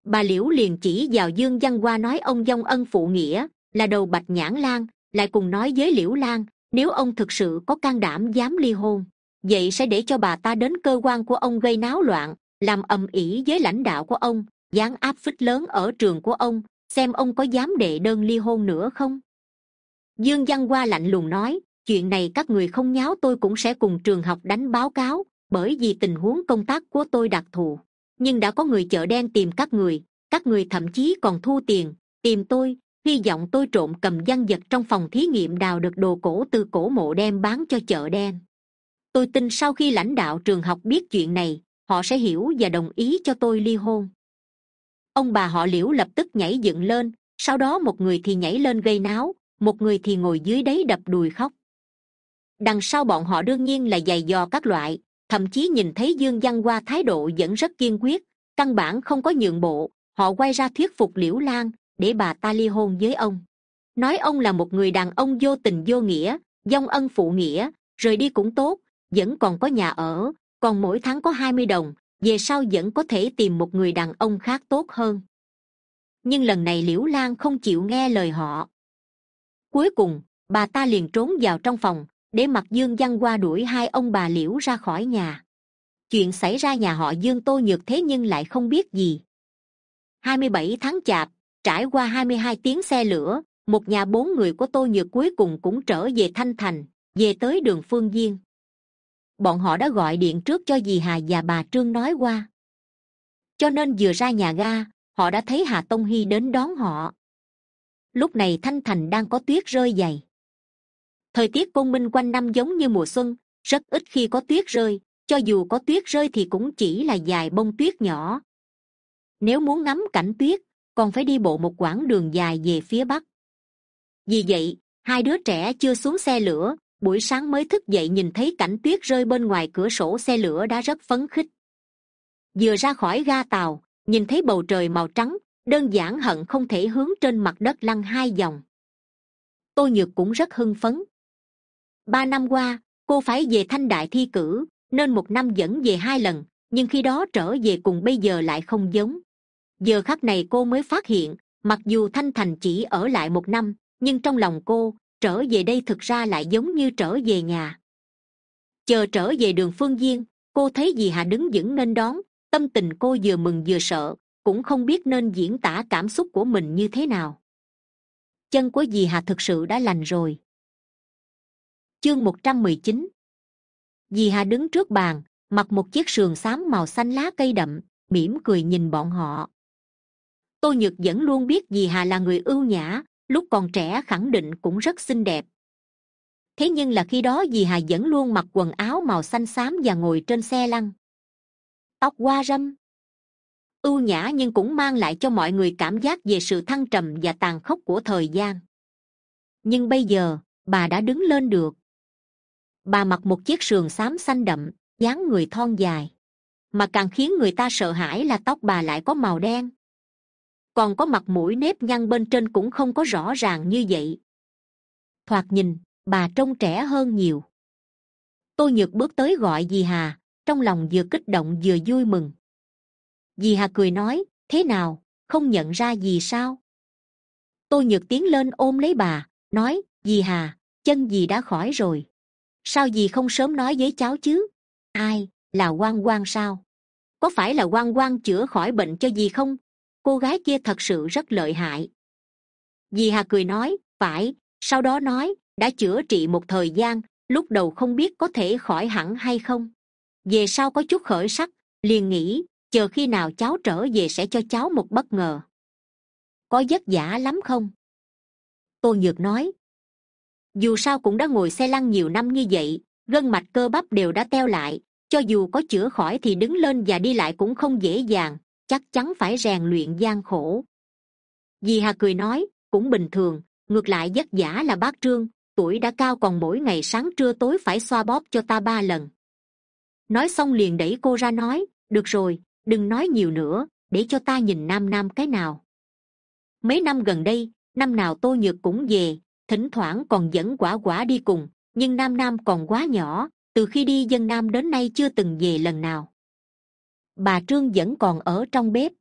Bà liễu liền chỉ vào dương văn hoa nói ông dông ân phụ nghĩa là đầu bạch nhãn lan, lại cùng nói với liễu lan, nếu ông thực sự có can đảm dám ly hôn, vậy sẽ để cho bà ta đến cơ quan của ông gây náo loạn, làm ầm ĩ với lãnh đạo của ông, dán áp phích lớn ở trường của ông, xem ông có dám đệ đơn ly hôn nữa không? Dương văn hoa lạnh lùng nói chuyện này các người không nháo tôi cũng sẽ cùng trường học đánh báo cáo, bởi vì tình huống công tác của tôi đặc thù. Nhưng đã có người chợ đen tìm các người các người thậm chí còn thu tiền, tìm tôi, hy vọng tôi trộm cầm văn vật trong phòng thí nghiệm đào được đồ cổ từ cổ mộ đem bán cho chợ đen. Tôi tin sau khi lãnh đạo trường học biết chuyện này, họ sẽ hiểu và đồng ý cho tôi ly hôn. Ông bà họ liễu lập tức nhảy dựng lên, sau đó một người thì nhảy lên gây náo, một người thì ngồi dưới đấy đập đùi khóc đằng sau bọn họ đương nhiên là giày dò các loại, thậm chí nhìn thấy dương văn qua thái độ vẫn rất kiên quyết, căn bản không có nhượng bộ, họ quay ra thuyết phục liễu lan để bà ta ly hôn với ông. Nói ông là một người đàn ông vô tình vô nghĩa, dông ân phụ nghĩa, rời đi cũng tốt, vẫn còn có nhà ở, còn mỗi tháng có hai mươi đồng, về sau vẫn có thể tìm một người đàn ông khác tốt hơn. Nhưng lần này liễu lan không chịu nghe lời họ. Cuối cùng, bà ta liền trốn vào trong phòng để mặc dương văn qua đuổi hai ông bà liễu ra khỏi nhà. Chuyện xảy ra nhà họ dương tô nhược thế nhưng lại không biết gì. Hai mươi bảy tháng chạp, trải qua hai mươi hai tiếng xe lửa, một nhà bốn người của tô nhược cuối cùng cũng trở về thanh thành, về tới đường phương diên. Bọn họ đã gọi điện trước cho dì hà và bà trương nói qua. Cho nên vừa ra nhà ga, họ đã thấy hà tông hy đến đón họ. Lúc này thanh thành đang có tuyết rơi dày thời tiết côn minh quanh năm giống như mùa xuân, rất ít khi có tuyết rơi, cho dù có tuyết rơi thì cũng chỉ là dài bông tuyết nhỏ. Nếu muốn ngắm cảnh tuyết, còn phải đi bộ một quãng đường dài về phía bắc. Vì vậy, hai đứa trẻ chưa xuống xe lửa, buổi sáng mới thức dậy nhìn thấy cảnh tuyết rơi bên ngoài cửa sổ xe lửa đã rất phấn khích. Vừa ra khỏi ga tàu, nhìn thấy bầu trời màu trắng, đơn giản hận không thể hướng trên mặt đất lăn hai vòng. Tôi nhược cũng rất hưng phấn ba năm qua, cô phải về thanh đại thi cử, nên một năm dẫn về hai lần, nhưng khi đó trở về cùng bây giờ lại không giống. Giờ khắc này cô mới phát hiện, mặc dù thanh thành chỉ ở lại một năm, nhưng trong lòng cô, trở về đây thực ra lại giống như trở về nhà. Chờ trở về đường phương Viên cô thấy dì hà đứng vững nên đón, tâm tình cô vừa mừng vừa sợ, cũng không biết nên diễn tả cảm xúc của mình như thế nào. Chân của dì hà thực sự đã lành rồi chương một trăm mười chín. Dì hà đứng trước bàn, mặc một chiếc sườn xám màu xanh lá cây đậm, mỉm cười nhìn bọn họ. Tôi nhược vẫn luôn biết dì hà là người ưu nhã, lúc còn trẻ khẳng định cũng rất xinh đẹp. Thế nhưng là khi đó dì hà vẫn luôn mặc quần áo màu xanh xám và ngồi trên xe lăn. Tóc qua râm. Ưu nhã nhưng cũng mang lại cho mọi người cảm giác về sự thăng trầm và tàn khốc của thời gian. Nhưng bây giờ, bà đã đứng lên được bà mặc một chiếc sườn xám xanh đậm, dáng người thon dài. Mà càng khiến người ta sợ hãi là tóc bà lại có màu đen. Còn có mặt mũi nếp nhăn bên trên cũng không có rõ ràng như vậy. Thoạt nhìn, bà trông trẻ hơn nhiều. Tôi nhược bước tới gọi dì hà, trong lòng vừa kích động vừa vui mừng. Dì hà cười nói, thế nào, không nhận ra gì sao? Tôi nhược tiến lên ôm lấy bà, nói, dì hà, chân dì đã khỏi rồi sao dì không sớm nói với cháu chứ? Ai, là quan quan sao? Có phải là quan quan chữa khỏi bệnh cho dì không? Cô gái kia thật sự rất lợi hại. Dì hà cười nói, phải, sau đó nói, đã chữa trị một thời gian, lúc đầu không biết có thể khỏi hẳn hay không. Về sau có chút khởi sắc, liền nghĩ, chờ khi nào cháu trở về sẽ cho cháu một bất ngờ. Có vất vả lắm không? Tô nhược nói dù sao cũng đã ngồi xe lăn nhiều năm như vậy, gân mạch cơ bắp đều đã teo lại, cho dù có chữa khỏi thì đứng lên và đi lại cũng không dễ dàng, chắc chắn phải rèn luyện gian khổ. Dì hà cười nói, cũng bình thường, ngược lại vất vả là bác trương, tuổi đã cao còn mỗi ngày sáng trưa tối phải xoa bóp cho ta ba lần. Nói xong liền đẩy cô ra nói, được rồi, đừng nói nhiều nữa, để cho ta nhìn nam nam cái nào. Mấy năm gần đây, năm nào tô nhược cũng về thỉnh thoảng còn dẫn quả quả đi cùng, nhưng nam nam còn quá nhỏ, từ khi đi dân nam đến nay chưa từng về lần nào. Bà trương vẫn còn ở trong bếp.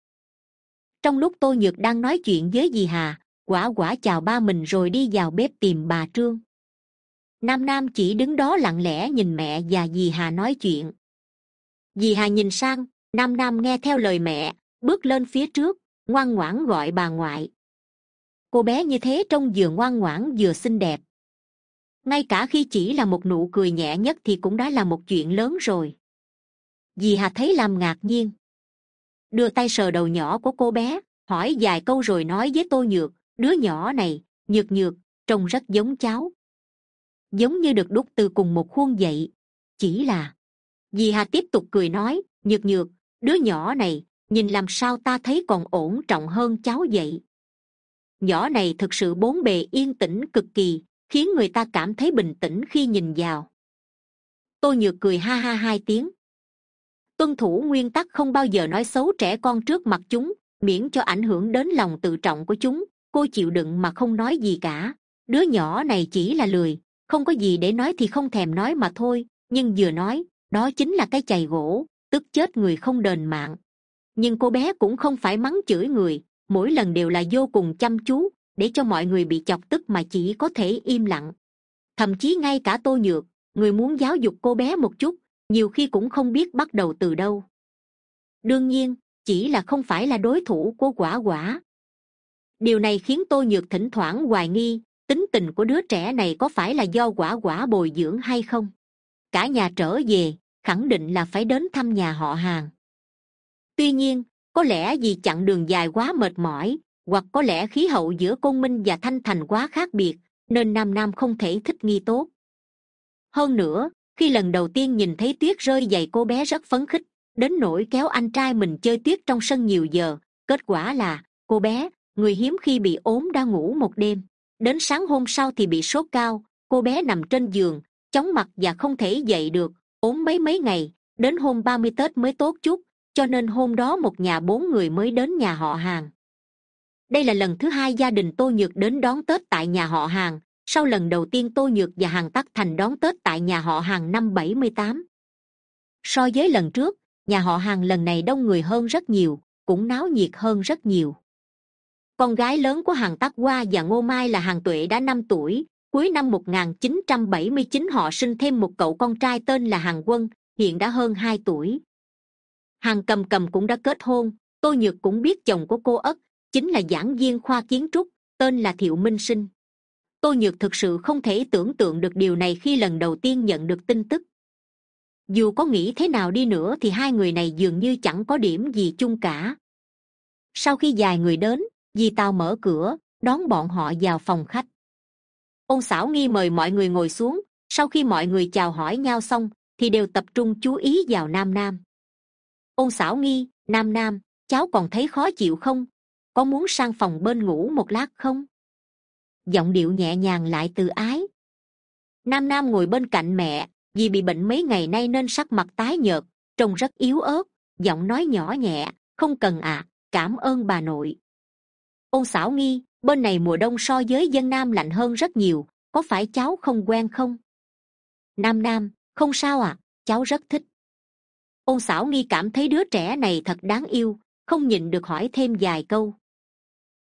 Trong lúc tô nhược đang nói chuyện với dì hà, quả quả chào ba mình rồi đi vào bếp tìm bà trương. Nam nam chỉ đứng đó lặng lẽ nhìn mẹ và dì hà nói chuyện. Dì hà nhìn sang, nam nam nghe theo lời mẹ, bước lên phía trước, ngoan ngoãn gọi bà ngoại cô bé như thế trông vừa ngoan ngoãn vừa xinh đẹp. Ngay cả khi chỉ là một nụ cười nhẹ nhất thì cũng đã là một chuyện lớn rồi. Dì hà thấy làm ngạc nhiên. Đưa tay sờ đầu nhỏ của cô bé, hỏi vài câu rồi nói với tôi nhược, đứa nhỏ này, nhược nhược, trông rất giống cháu. Giống như được đúc từ cùng một khuôn vậy. Chỉ là, dì hà tiếp tục cười nói, nhược nhược, đứa nhỏ này, nhìn làm sao ta thấy còn ổn trọng hơn cháu vậy? Nhỏ này thực sự bốn bề yên tĩnh cực kỳ, khiến người ta cảm thấy bình tĩnh khi nhìn vào. Tôi nhược cười ha ha hai tiếng. Tuân thủ nguyên tắc không bao giờ nói xấu trẻ con trước mặt chúng, miễn cho ảnh hưởng đến lòng tự trọng của chúng. Cô chịu đựng mà không nói gì cả. Đứa nhỏ này chỉ là lười, không có gì để nói thì không thèm nói mà thôi. Nhưng vừa nói, đó chính là cái chày gỗ, tức chết người không đền mạng. Nhưng cô bé cũng không phải mắng chửi người mỗi lần đều là vô cùng chăm chú, để cho mọi người bị chọc tức mà chỉ có thể im lặng. Thậm chí ngay cả tô nhược, người muốn giáo dục cô bé một chút, nhiều khi cũng không biết bắt đầu từ đâu. Đương nhiên, chỉ là không phải là đối thủ của quả quả. Điều này khiến tô nhược thỉnh thoảng hoài nghi, tính tình của đứa trẻ này có phải là do quả quả bồi dưỡng hay không? Cả nhà trở về, khẳng định là phải đến thăm nhà họ hàng. Tuy nhiên có lẽ vì chặng đường dài quá mệt mỏi, hoặc có lẽ khí hậu giữa côn minh và thanh thành quá khác biệt, nên nam nam không thể thích nghi tốt. Hơn nữa, khi lần đầu tiên nhìn thấy tuyết rơi dày cô bé rất phấn khích, đến nỗi kéo anh trai mình chơi tuyết trong sân nhiều giờ, kết quả là, cô bé, người hiếm khi bị ốm đã ngủ một đêm. Đến sáng hôm sau thì bị sốt cao, cô bé nằm trên giường, chóng mặt và không thể dậy được, ốm mấy mấy ngày, đến hôm ba mươi tết mới tốt chút cho nên hôm đó một nhà bốn người mới đến nhà họ hàng. Đây là lần thứ hai gia đình tô nhược đến đón tết tại nhà họ hàng, sau lần đầu tiên tô nhược và hàng tắc thành đón tết tại nhà họ hàng năm bảy mươi tám. So với lần trước, nhà họ hàng lần này đông người hơn rất nhiều, cũng náo nhiệt hơn rất nhiều. Con gái lớn của hàng tắc hoa và ngô mai là hàng tuệ đã năm tuổi, cuối năm 1979 họ sinh thêm một cậu con trai tên là hàng quân, hiện đã hơn hai tuổi. Hàng cầm cầm cũng đã kết hôn. Tôi nhược cũng biết chồng của cô ất chính là giảng viên khoa kiến trúc, tên là thiệu minh sinh. Tôi nhược thực sự không thể tưởng tượng được điều này khi lần đầu tiên nhận được tin tức. Dù có nghĩ thế nào đi nữa thì hai người này dường như chẳng có điểm gì chung cả. Sau khi vài người đến, dì tàu mở cửa, đón bọn họ vào phòng khách. Ôn xảo nghi mời mọi người ngồi xuống, sau khi mọi người chào hỏi nhau xong thì đều tập trung chú ý vào nam nam ôn xảo nghi, nam nam, cháu còn thấy khó chịu không? Có muốn sang phòng bên ngủ một lát không? Giọng điệu nhẹ nhàng lại từ ái. Nam nam ngồi bên cạnh mẹ, vì bị bệnh mấy ngày nay nên sắc mặt tái nhợt, trông rất yếu ớt. Giọng nói nhỏ nhẹ, không cần ạ, cảm ơn bà nội. Ôn xảo nghi, bên này mùa đông so với dân nam lạnh hơn rất nhiều, có phải cháu không quen không? Nam nam, không sao ạ, cháu rất thích ôn xảo nghi cảm thấy đứa trẻ này thật đáng yêu, không nhịn được hỏi thêm vài câu.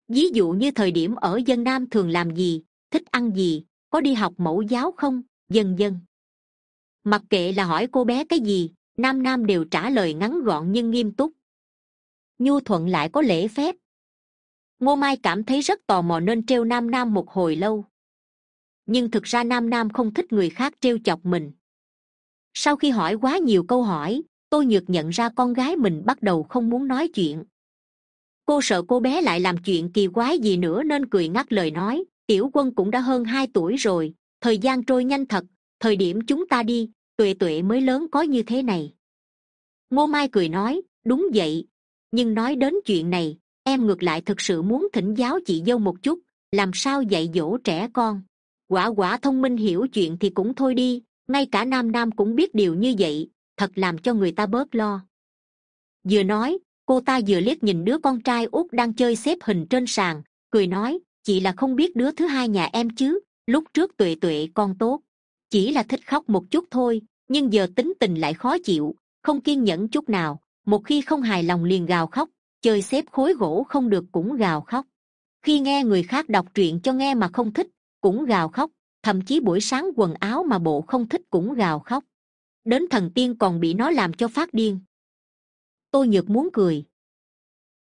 Ví dụ như thời điểm ở dân nam thường làm gì, thích ăn gì, có đi học mẫu giáo không, dần dần. Mặc kệ là hỏi cô bé cái gì, nam nam đều trả lời ngắn gọn nhưng nghiêm túc. Nhu thuận lại có lễ phép. Ngô mai cảm thấy rất tò mò nên trêu nam nam một hồi lâu. Nhưng thực ra nam nam không thích người khác trêu chọc mình. Sau khi hỏi quá nhiều câu hỏi tôi nhược nhận ra con gái mình bắt đầu không muốn nói chuyện. Cô sợ cô bé lại làm chuyện kỳ quái gì nữa nên cười ngắt lời nói, tiểu quân cũng đã hơn hai tuổi rồi, thời gian trôi nhanh thật, thời điểm chúng ta đi, tuệ tuệ mới lớn có như thế này. Ngô mai cười nói, đúng vậy, nhưng nói đến chuyện này, em ngược lại thực sự muốn thỉnh giáo chị dâu một chút, làm sao dạy dỗ trẻ con. Quả quả thông minh hiểu chuyện thì cũng thôi đi, ngay cả nam nam cũng biết điều như vậy thật làm cho người ta bớt lo. Vừa nói, cô ta vừa liếc nhìn đứa con trai út đang chơi xếp hình trên sàn, cười nói, chị là không biết đứa thứ hai nhà em chứ, lúc trước tuệ tuệ con tốt. Chỉ là thích khóc một chút thôi, nhưng giờ tính tình lại khó chịu, không kiên nhẫn chút nào, một khi không hài lòng liền gào khóc, chơi xếp khối gỗ không được cũng gào khóc. Khi nghe người khác đọc truyện cho nghe mà không thích, cũng gào khóc, thậm chí buổi sáng quần áo mà bộ không thích cũng gào khóc đến thần tiên còn bị nó làm cho phát điên. Tôi nhược muốn cười.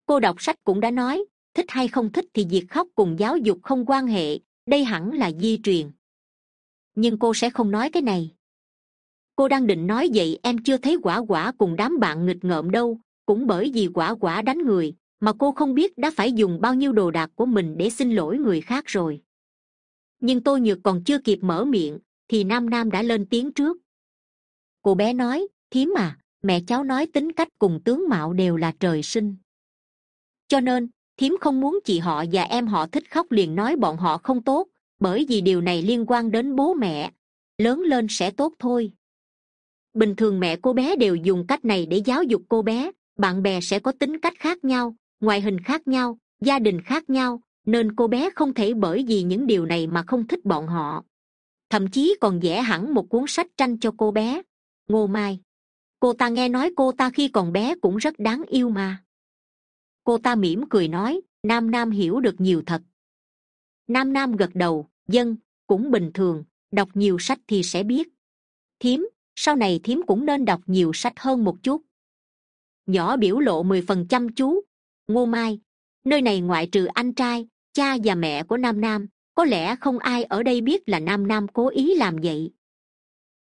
Cô đọc sách cũng đã nói, thích hay không thích thì việc khóc cùng giáo dục không quan hệ, đây hẳn là di truyền. Nhưng cô sẽ không nói cái này. Cô đang định nói vậy, em chưa thấy quả quả cùng đám bạn nghịch ngợm đâu, cũng bởi vì quả quả đánh người, mà cô không biết đã phải dùng bao nhiêu đồ đạc của mình để xin lỗi người khác rồi. Nhưng tôi nhược còn chưa kịp mở miệng, thì nam nam đã lên tiếng trước cô bé nói, thím à mẹ cháu nói tính cách cùng tướng mạo đều là trời sinh. Cho nên, thím không muốn chị họ và em họ thích khóc liền nói bọn họ không tốt, bởi vì điều này liên quan đến bố mẹ. Lớn lên sẽ tốt thôi. Bình thường mẹ cô bé đều dùng cách này để giáo dục cô bé, bạn bè sẽ có tính cách khác nhau, ngoại hình khác nhau, gia đình khác nhau, nên cô bé không thể bởi vì những điều này mà không thích bọn họ. Thậm chí còn vẽ hẳn một cuốn sách tranh cho cô bé ngô mai. Cô ta nghe nói cô ta khi còn bé cũng rất đáng yêu mà. Cô ta mỉm cười nói, nam nam hiểu được nhiều thật. Nam nam gật đầu, dân, cũng bình thường, đọc nhiều sách thì sẽ biết. Thím, sau này thím cũng nên đọc nhiều sách hơn một chút. Nhỏ biểu lộ mười phần trăm chú. Ngô mai, nơi này ngoại trừ anh trai, cha và mẹ của nam nam, có lẽ không ai ở đây biết là nam nam cố ý làm vậy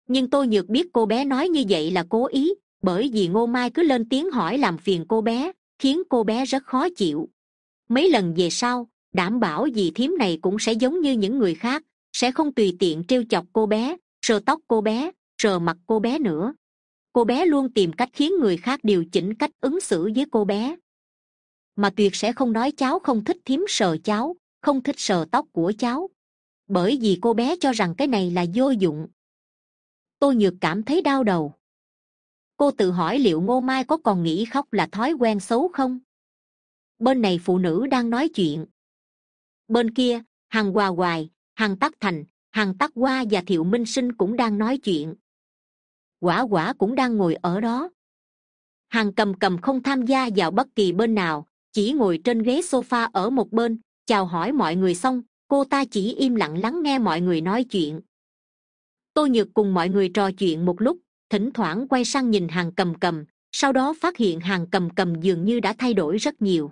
nhưng tôi nhược biết cô bé nói như vậy là cố ý, bởi vì ngô mai cứ lên tiếng hỏi làm phiền cô bé, khiến cô bé rất khó chịu. Mấy lần về sau, đảm bảo dì thím này cũng sẽ giống như những người khác, sẽ không tùy tiện trêu chọc cô bé sờ tóc cô bé sờ mặt cô bé nữa. Cô bé luôn tìm cách khiến người khác điều chỉnh cách ứng xử với cô bé. Mà tuyệt sẽ không nói cháu không thích thím sờ cháu, không thích sờ tóc của cháu. Bởi vì cô bé cho rằng cái này là vô dụng tôi nhược cảm thấy đau đầu. Cô tự hỏi liệu ngô mai có còn nghĩ khóc là thói quen xấu không? Bên này phụ nữ đang nói chuyện. Bên kia hằng hòa hoài hằng tắc thành hằng tắc hoa và thiệu minh sinh cũng đang nói chuyện. Quả quả cũng đang ngồi ở đó. Hằng cầm cầm không tham gia vào bất kỳ bên nào, chỉ ngồi trên ghế sofa ở một bên, chào hỏi mọi người xong, cô ta chỉ im lặng lắng nghe mọi người nói chuyện tôi nhược cùng mọi người trò chuyện một lúc, thỉnh thoảng quay sang nhìn hàng cầm cầm, sau đó phát hiện hàng cầm cầm dường như đã thay đổi rất nhiều.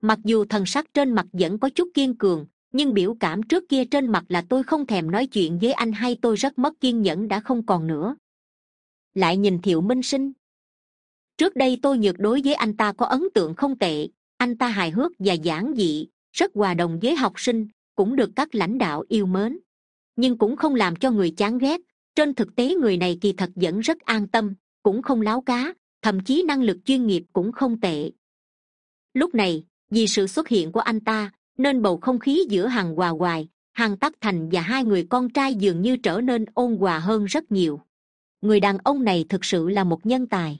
Mặc dù thần sắc trên mặt vẫn có chút kiên cường, nhưng biểu cảm trước kia trên mặt là tôi không thèm nói chuyện với anh hay tôi rất mất kiên nhẫn đã không còn nữa. Lại nhìn thiệu minh sinh. Trước đây tôi nhược đối với anh ta có ấn tượng không tệ, anh ta hài hước và giản dị, rất hòa đồng với học sinh, cũng được các lãnh đạo yêu mến nhưng cũng không làm cho người chán ghét. Trên thực tế người này kỳ thật vẫn rất an tâm, cũng không láo cá, thậm chí năng lực chuyên nghiệp cũng không tệ. Lúc này, vì sự xuất hiện của anh ta, nên bầu không khí giữa hằng hòa hoài hằng tắc thành và hai người con trai dường như trở nên ôn hòa hơn rất nhiều. Người đàn ông này thực sự là một nhân tài.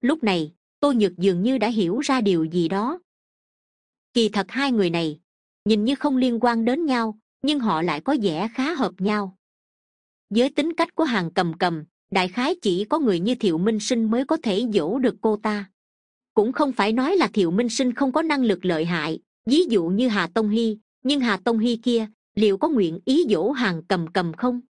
Lúc này tôi nhược dường như đã hiểu ra điều gì đó. Kỳ thật hai người này, nhìn như không liên quan đến nhau nhưng họ lại có vẻ khá hợp nhau. Với tính cách của hàng cầm cầm, đại khái chỉ có người như thiệu minh sinh mới có thể dỗ được cô ta. Cũng không phải nói là thiệu minh sinh không có năng lực lợi hại, ví dụ như hà tông hy, nhưng hà tông hy kia, liệu có nguyện ý dỗ hàng cầm cầm không?